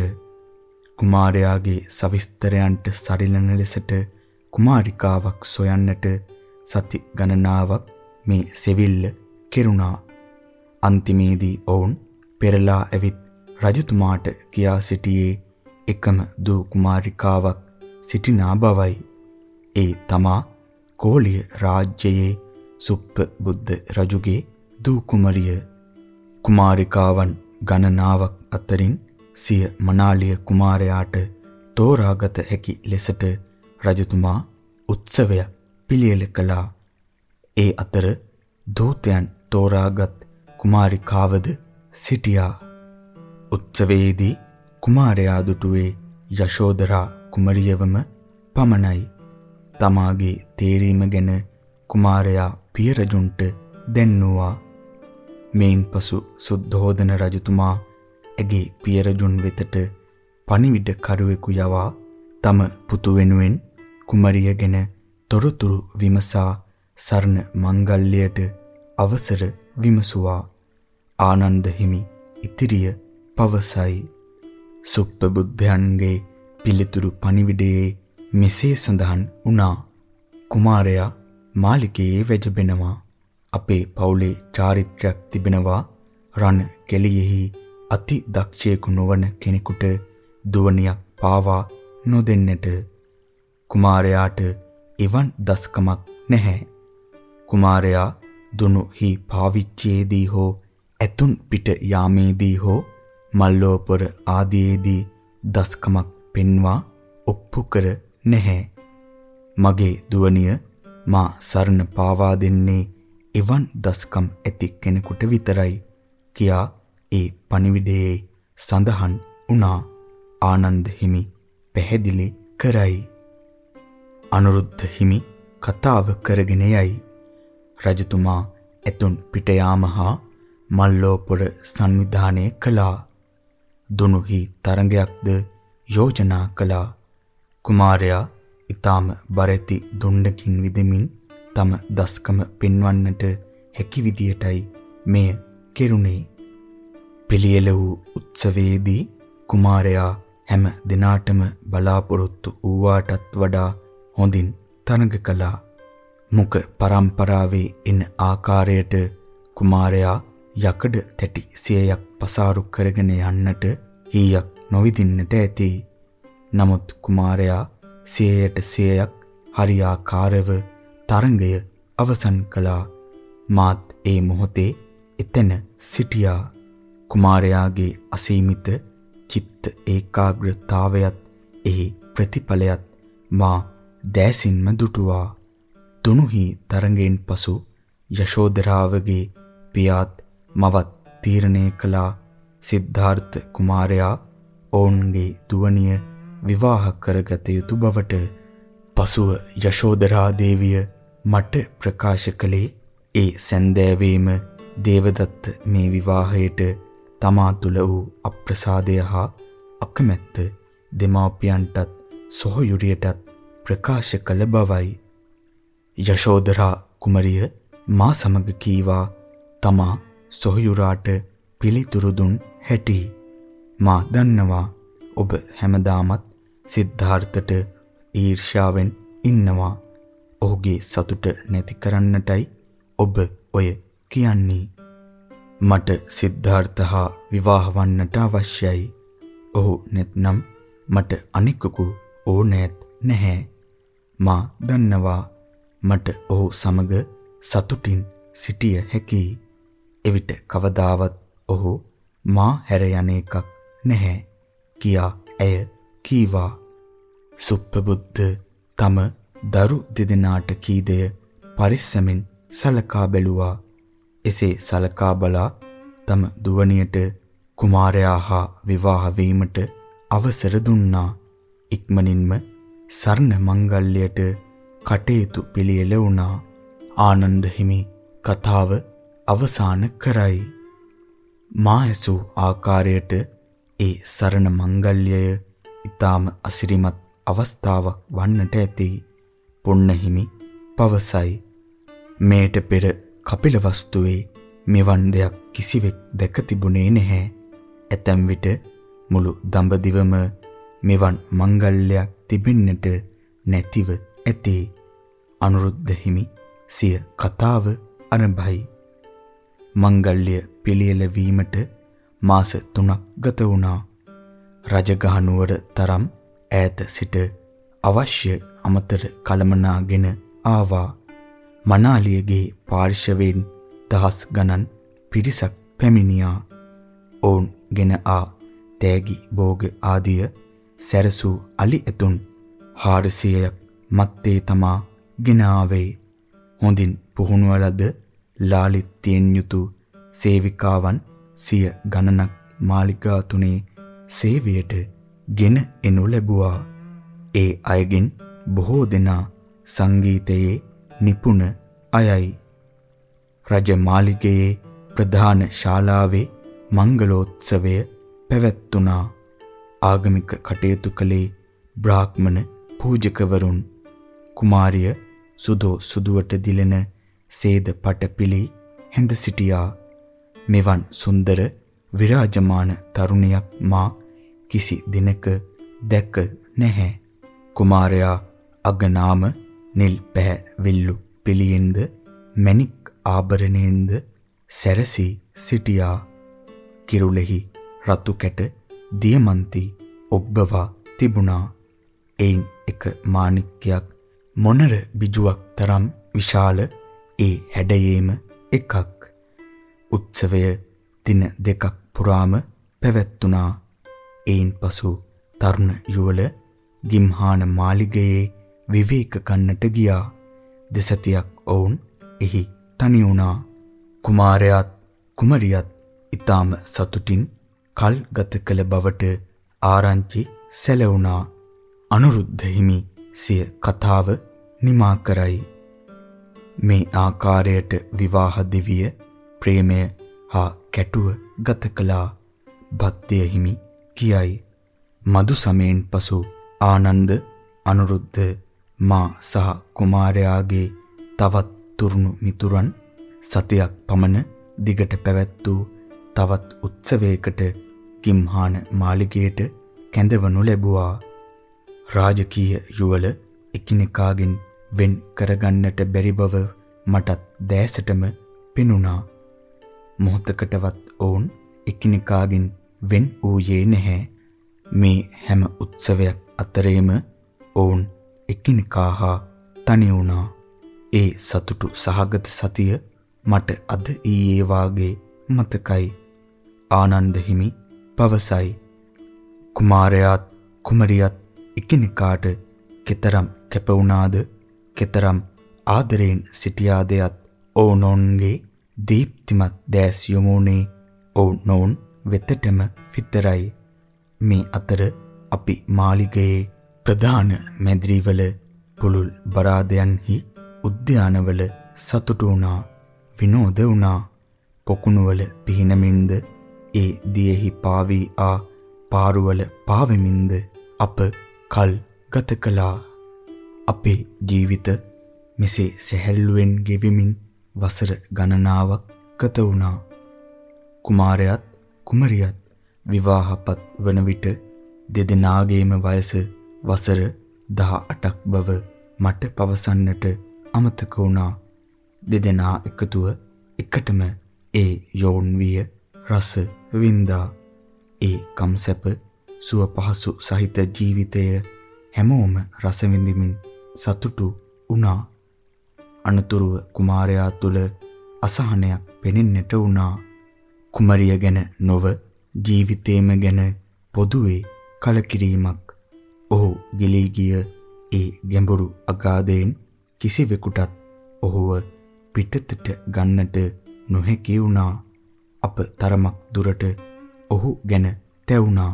කුමාරයාගේ සවිස්තරයන්ට සරිලන ලෙසට කුමාරිකාවක් සොයන්නට සති ගණනාවක් මේ සෙවිල්ල කෙරුණා. අන්තිමේදී ඔවුන් පෙරලා ඇවිත් රජතුමාට කියා සිටියේ එකම දූ කුමාරිකාවක් සිටිනා බවයි. ඒ තමා කෝලිය රාජ්‍යයේ සුප්ප බුද්ධ රජුගේ දූ කුමරිය. කුමාරිකාවන් ගණනාවක් අතරින් සිය මනාලිය කුමාරයාට තෝරාගත හැකි ලෙසට රජතුමා උත්සවය පිළියෙල කළා. ඒ අතර දූතයන් තෝරාගත් කුමාරිකාවද සිටියා. උත්සවයේදී කුමාරයා දුටුවේ යශෝදරා කුමරියවම පමණයි. තමාගේ තේරීම ගැන කුමාරයා පිය රජුන්ට දැන්නුවා. මේන් පසු සුද්ධෝදන රජතුමා ඇගේ පිය රජුන් වෙතට පණිවිඩ කරුවෙකු යවා තම පුතු වෙනුවෙන් කුමරිය ගැන තොරතුරු විමසා සරණ මංගල්‍යයට අවසර විමසුවා. ආනන්ද හිමි ඉතිරිය පවසයි. සුප්පබුද්ධයන්ගේ පිළිතුරු පණිවිඩයේ මෙසේ සඳහන් වුණා. කුමාරයා මාලිකයේ වැජබෙනවා අපේ පවුලේ චාරිත්‍රාක් තිබෙනවා. රණ කෙලියෙහි අති දක්ෂයෙකු නොවන කෙනෙකුට දුවනියක් පාවා නොදෙන්නට කුමාරයාට එවන් දස්කමක් නැහැ කුමාරයා දුනු හි පාවිච්චියේදී හෝ ඇතුන් පිට යාමේදී හෝ මල්ලෝපර ආදීයේදී දස්කමක් පෙන්වා ඔප්පු කර නැහැ. මගේ දුවනිය මා සරණ පාවා දෙන්නේ එවන් දස්කම් ඇති කෙනෙකුට විතරයි කියා ඒ පණිවිඩයේ සඳහන් වුණා ආනන්ද හිමි පැහැදිලි කරයි. අනුරුද්ධ හිමි කතාව කරගෙන යයි. රජතුමා එතුන් පිට යාම හා මල්ලෝපුර සංවිධානය කළා. දුනුහි තරඟයක්ද යෝජනා කළා. කුමාරයා ඊටාම බරැති දුණ්ඩකින් විදමින් තම දස්කම පෙන්වන්නට හැකි විදියටයි මෙය කෙරුණේ. පිළියෙල වූ උත්සවයේදී කුමාරයා හැම දිනාටම බලාපොරොත්තු වූවාටත් වඩා හොඳින් තරඟ කළා. මුක පරම්පරාවේ එන ආකාරයට කුමාරයා යකඩ තැටි 100ක් පසාරු කරගෙන යන්නට හීයක් නොවිදින්නට ඇති. නමුත් කුමාරයා 100ට 100ක් හරියාකාරව තරඟය අවසන් කළා. මාත් ඒ මොහොතේ එතන සිටියා. කුමාරයාගේ අසීමිත චිත්ත ඒකාග්‍රතාවයත් එහි ප්‍රතිඵලයත් මා දෑසින්ම දුටුවා. තුනුහි තරඟෙන් පසු යශෝදරාවගේ පියාත් මවත් තීරණය කළා සිද්ධාර්ථ කුමාරයා ඔවුන්ගේ දුවනිය විවාහ කරගත යුතු බවට පසුව යශෝදරා දේවිය මට ප්‍රකාශ කළේ ඒ සැන්දෑවේම දේවදත්ත මේ විවාහයට තමා තුල වූ අප්‍රසාදය හා අකමැත්ත දෙමාපියන්ටත් සොහොයුරියටත් ප්‍රකාශ කළ බවයි. යශෝදරා කුමරිය මා සමග කීවා තමා සොහයුරාට පිළිතුරු දුන් හැටි. මා දන්නවා ඔබ හැමදාමත් සිද්ධාර්ථට ඊර්ෂ්‍යාවෙන් ඉන්නවා. ඔහුගේ සතුට නැති කරන්නටයි ඔබ ඔය කියන්නේ. මට සිද්ධාර්ථ හා විවාහ වන්නට අවශ්‍යයි ඔහු නැත්නම් මට අනිකකු ඕනෑත් නැහැ මා දන්නවා මට ඔහු සමග සතුටින් සිටිය හැකියි. එවිට කවදාවත් ඔහු මා හැර යන එකක් නැහැ කියා ඇය කීවා. සුප්පබුද්ධ තම දරු දෙදෙනාට කී දෙය පරිස්සමින් සලකා බැලුවා. එසේ සලකා බලා තම දුවණියට කුමාරයා හා විවාහ වීමට අවසර දුන්නා. ඉක්මනින්ම සර්ණ මංගල්‍යයට කටයුතු පිළියෙල වුණා. ආනන්ද හිමි කතාව අවසන් කරයි. මා ඇසූ ආකාරයට ඒ සරණ මංගල්‍යය ඊටාම අසිරිමත් අවස්ථාවක් වන්නට ඇති. පුන්න හිමි පවසයි. මේට පෙර කපිලවස්තුවේ මෙවන් දෙයක් කිසිවෙක් දැක තිබුණේ නැහැ. ඇතැම් විට මුළු දඹදිවම මෙවන් මංගල්‍යයක් තිබෙන්නට නැතිව ඇතේ. අනුරුද්ධ හිමි සිය කතාව ආරම්භයි. මංගල්‍ය පිළියෙල වීමට මාස 3ක් ගත වුණා. රජගහ නුවර තරම් ඈත සිට අවශ්‍ය අමතර කලමනාගෙන ආවා. මනාලියගේ පාර්ශවයෙන් දහස් ගණන් පිරිසක් පැමිණියා. ඔවුන් ගෙන ආ තෑගි භෝග ආදිය සැරසූ අලි ඇතුන් 400ක් මත්තේ තමා ගෙන ආවේ. හොඳින් පුහුණුවලද ලාලිත්‍යයෙන් යුතු සේවිකාවන් සිය ගණනක් මාලිගා තුනේ සේවයට ගෙන එනු ලැබුවා. ඒ අයගෙන් බොහෝ දෙනා සංගීතයේ නිපුණ අයයි. රජ මාලිගයේ ප්‍රධාන ශාලාවේ මංගලෝත්සවය පැවැත්වුණා. ආගමික කටයුතු කළේ බ්‍රාහ්මණ පූජකවරුන් කුමාරිය සුදෝ සුදුවට දිලෙන සේද පටපිලි හැඳ සිටියා මෙවන් සුන්දර විරාජමාන තරුණියක් මා කිසි දිනක දැක නැහැ කුමාරයා අගනාම නිල් පැහැ විල්ලු පිළියෙන්ද මණික් ආභරණයෙන්ද සැරසී සිටියා. කිරුලෙහි රතු කැට දියමන්ති ඔබ්බවා තිබුණා. එයින් එක මාණික්කයක් මොනර බිජුවක් තරම් විශාල ඒ හැඩයේම එකක්. උත්සවය දින දෙකක් පුරාම පැවැත්ුණා එයින් පසු තරුණ යුවල ගිම්හාන මාලිගයේ විවේක කන්නට ගියා. දෙසතියක් ඔවුන් එහි තනි වුණා කුමාරයාත් කුමරියත් ඊටාම සතුටින් කල් ගත කළ බවට ආරංචි සැලවුණා. අනුරුද්ධ හිමි සිය කතාව නිමා කරයි. මේ ආකාරයට විවාහ දිවිය ප්‍රේමය හා කැටුව ගත කළා. බද්දේ හිමි කියයි. මදු සමයෙන් පසු ආනන්ද අනුරුද්ධ මා සහ කුමාරයාගේ තවත් තුරුණු මිතුරන් සතියක් පමණ දිගට පැවැත් වූ තවත් උත්සවයකට කිම්හාන මාලිගයට කැඳවනු ලැබුවා. රාජකීය යුවල එකිනෙකාගෙන් වෙන් කරගන්නට බැරි බව මටත් දැසටම පෙනුණා. මොහොතකටවත් ඔවුන් එකිනෙකාගෙන් වෙන් වූයේ නැහැ. මේ හැම උත්සවයක් අතරේම ඔවුන් එකිනෙකා හා තනි වුණා. ඒ සතුටු සහගත සතිය මට අද ඊයේ වාගේ මතකයි. ආනන්ද හිමි පවසයි. කුමාරයාත් කුමරියත් එකිනෙකාට කෙතරම් කැප වුණාද කෙතරම් ආදරයෙන් සිටියාදයත් ඔවුනොන්ගේ දීප්තිමත් දැස් යොමුනේ ඔවුනොවුන් වෙතටම විතරයි මේ අතර අපි මාලිගයේ ප්‍රධාන මැදිරිවල පුළුල් බරාදයන්හි උද්‍යානවල සතුටු වුණා විනෝද වුණා. පොකුණුවල පිහිනමින්ද ඒ දියෙහි පාවී ආ පාරුවල පාවෙමින්ද අප කල් ගත කළා. අපේ ජීවිත මෙසේ සැහැල්ලුවෙන් ගෙවිමින් වසර ගණනාවක් ගත වුණා. කුමාරයාත් කුමරියත් විවාහපත් වන විට දෙදෙනාගේම වයස වසර 18ක් බව මට පවසන්නට අමතක වුණා. දෙදෙනා එකතුව එකටම ඒ යෝන් විය රස වින්දා. ඒ කම්සැප සුව පහසු සහිත ජීවිතය හැමෝම රස විඳිමින් සතුටු වුණා. අනතුරුව කුමාරයා තුල අසහනයක් පෙනෙන්නට වුණා. කුමරිය ගැන නොව ජීවිතේම ගැන පොදුවේ කලකිරීමක් ඔහු ගිලී ගිය ඒ ගැඹුරු අගාධයෙන් කිසිවෙකුටත් ඔහුව පිටතට ගන්නට නොහැකි වුණා. අප තරමක් දුරට ඔහු ගැන තැවුණා.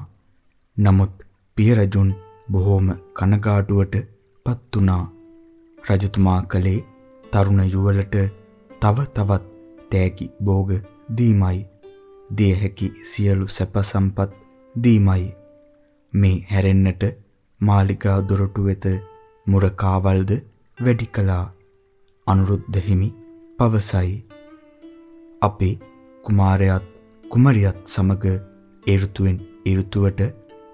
නමුත් පිය රජුන් බොහෝම කනගාටුවට පත් වුණා. රජතුමා කලේ තරුණ යුවලට තව තවත් තෑගි භෝග දීමයි. දිය හැකි සියලු සැප සම්පත් දීමයි. මේ හැරෙන්නට මාලිගා දොරටු වෙත මුරකාවල්ද වැඩි කළා. අනුරුද්ධ හිමි පවසයි. අපි කුමාරයාත් කුමරියත් සමග ඍතුවෙන් ඍතුවට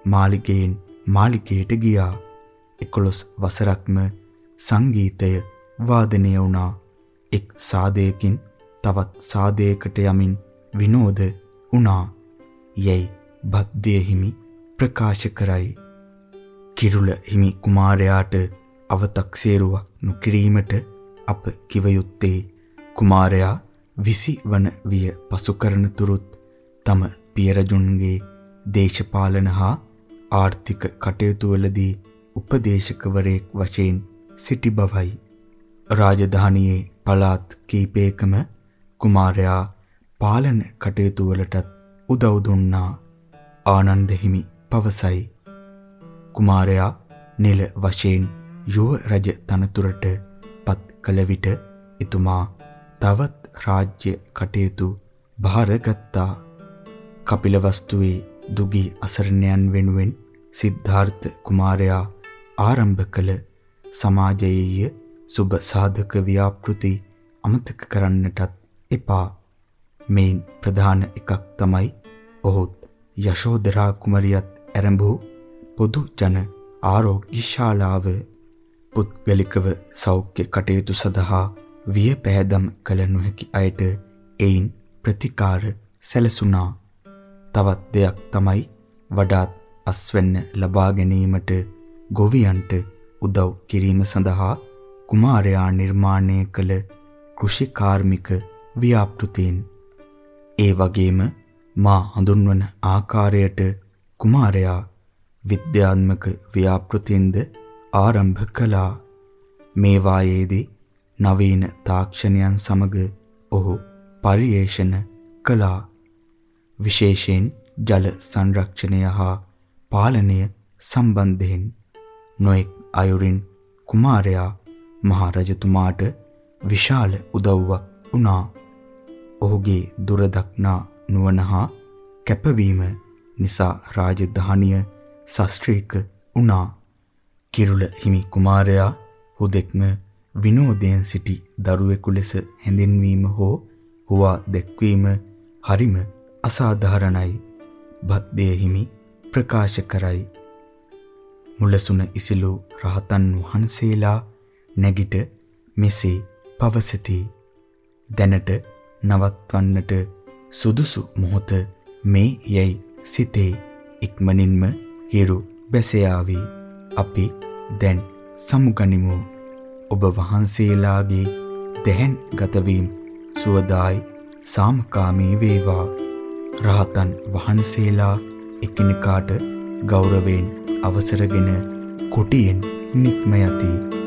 මාලිගයෙන් මාලිගයට ගියා. 11 වසරක්ම සංගීතය වාදනය වුණා. එක් සාදයකින් තවත් සාදයකට යමින් විනෝද වුණා. යයි බද්දේ හිමි ප්‍රකාශ කරයි. කිරුල හිමි කුමාරයාට අවතක්සේරුවක් නොකිරීමට අප කිව යුත්තේ කුමාරයා විසි වන විය පසු කරන තුරුත් තම පියරජුන්ගේ දේශපාලන හා ආර්ථික කටයුතු වලදී උපදේශකවරයෙක් වශයෙන් සිටි බවයි. රාජධානියේ පළාත් කීපයකම කුමාරයා පාලන කටයුතු වලටත් උදව් දුන්නා. ආනන්ද හිමි පවසයි. කුමාරයා නිල වශයෙන් යුව රජ තනතුරට පත් කළ විට එතුමා තවත් රාජ්‍ය කටයුතු භාරගත්තා. කපිලවස්තුවේ දුගී අසරණයන් වෙනුවෙන් සිද්ධාර්ථ කුමාරයා ආරම්භ කළ සමාජයීය සුබ සාධක ව්‍යාපෘති අමතක කරන්නටත් එපා. මේන් ප්‍රධාන එකක් තමයි ඔහුත් යශෝදරා කුමරියත් ඇරඹූ පොදු ජන ආරෝග්‍ය ශාලාව පුද්ගලිකව සෞඛ්‍ය කටයුතු සඳහා විය පෑදම් කළ නොහැකි අයට එයින් ප්‍රතිකාර සැලසුණා. තවත් දෙයක් තමයි වඩාත් අස්වැන්න ලබා ගැනීමට ගොවියන්ට උදව් කිරීම සඳහා කුමාරයා නිර්මාණය කළ කෘෂි කාර්මික ව්‍යාපෘතීන් ඒ වගේම මා හඳුන්වන ආකාරයට කුමාරයා විද්‍යාත්මක ව්‍යාපෘතීන්ද ආරම්භ කළා මේවායේදී නවීන තාක්ෂණයන් සමග ඔහු පරිේෂණ කළා විශේෂයෙන් ජල සංරක්ෂණය හා පාලනය සම්බන්ධයෙන් නොඑක් අයුරින් කුමාරයා මහරජතුමාට විශාල උදව්වක් වුණා. ඔහුගේ දුරදක්නා නුවණ හා කැපවීම නිසා රාජධානිය ශාස්ත්‍රීක වුණා. කිරුල හිමි කුමාරයා හුදෙක්ම විනෝදයෙන් සිටි දරුවෙකු ලෙස හැඳින්වීම හෝ හුවා දැක්වීම හරිම අසාධාරණයි. බද්දේ හිමි ප්‍රකාශ කරයි. මුලසුන ඉසිලු රහතන් වහන්සේලා නැගිට මෙසේ පවසති. දැනට නවත්වන්නට සුදුසු මොහොත මේ යයි සිතේ ඉක්මනින්ම හිරු බැසයාවි. අපි දැන් සමුගනිමු. ඔබ වහන්සේලාගේ දැහැන් ගතවීම සුවදායි සාමකාමී වේවා. රහතන් වහන්සේලා එකිනෙකාට ගෞරවයෙන් අවසරගෙන කුටියෙන් නික්ම යති.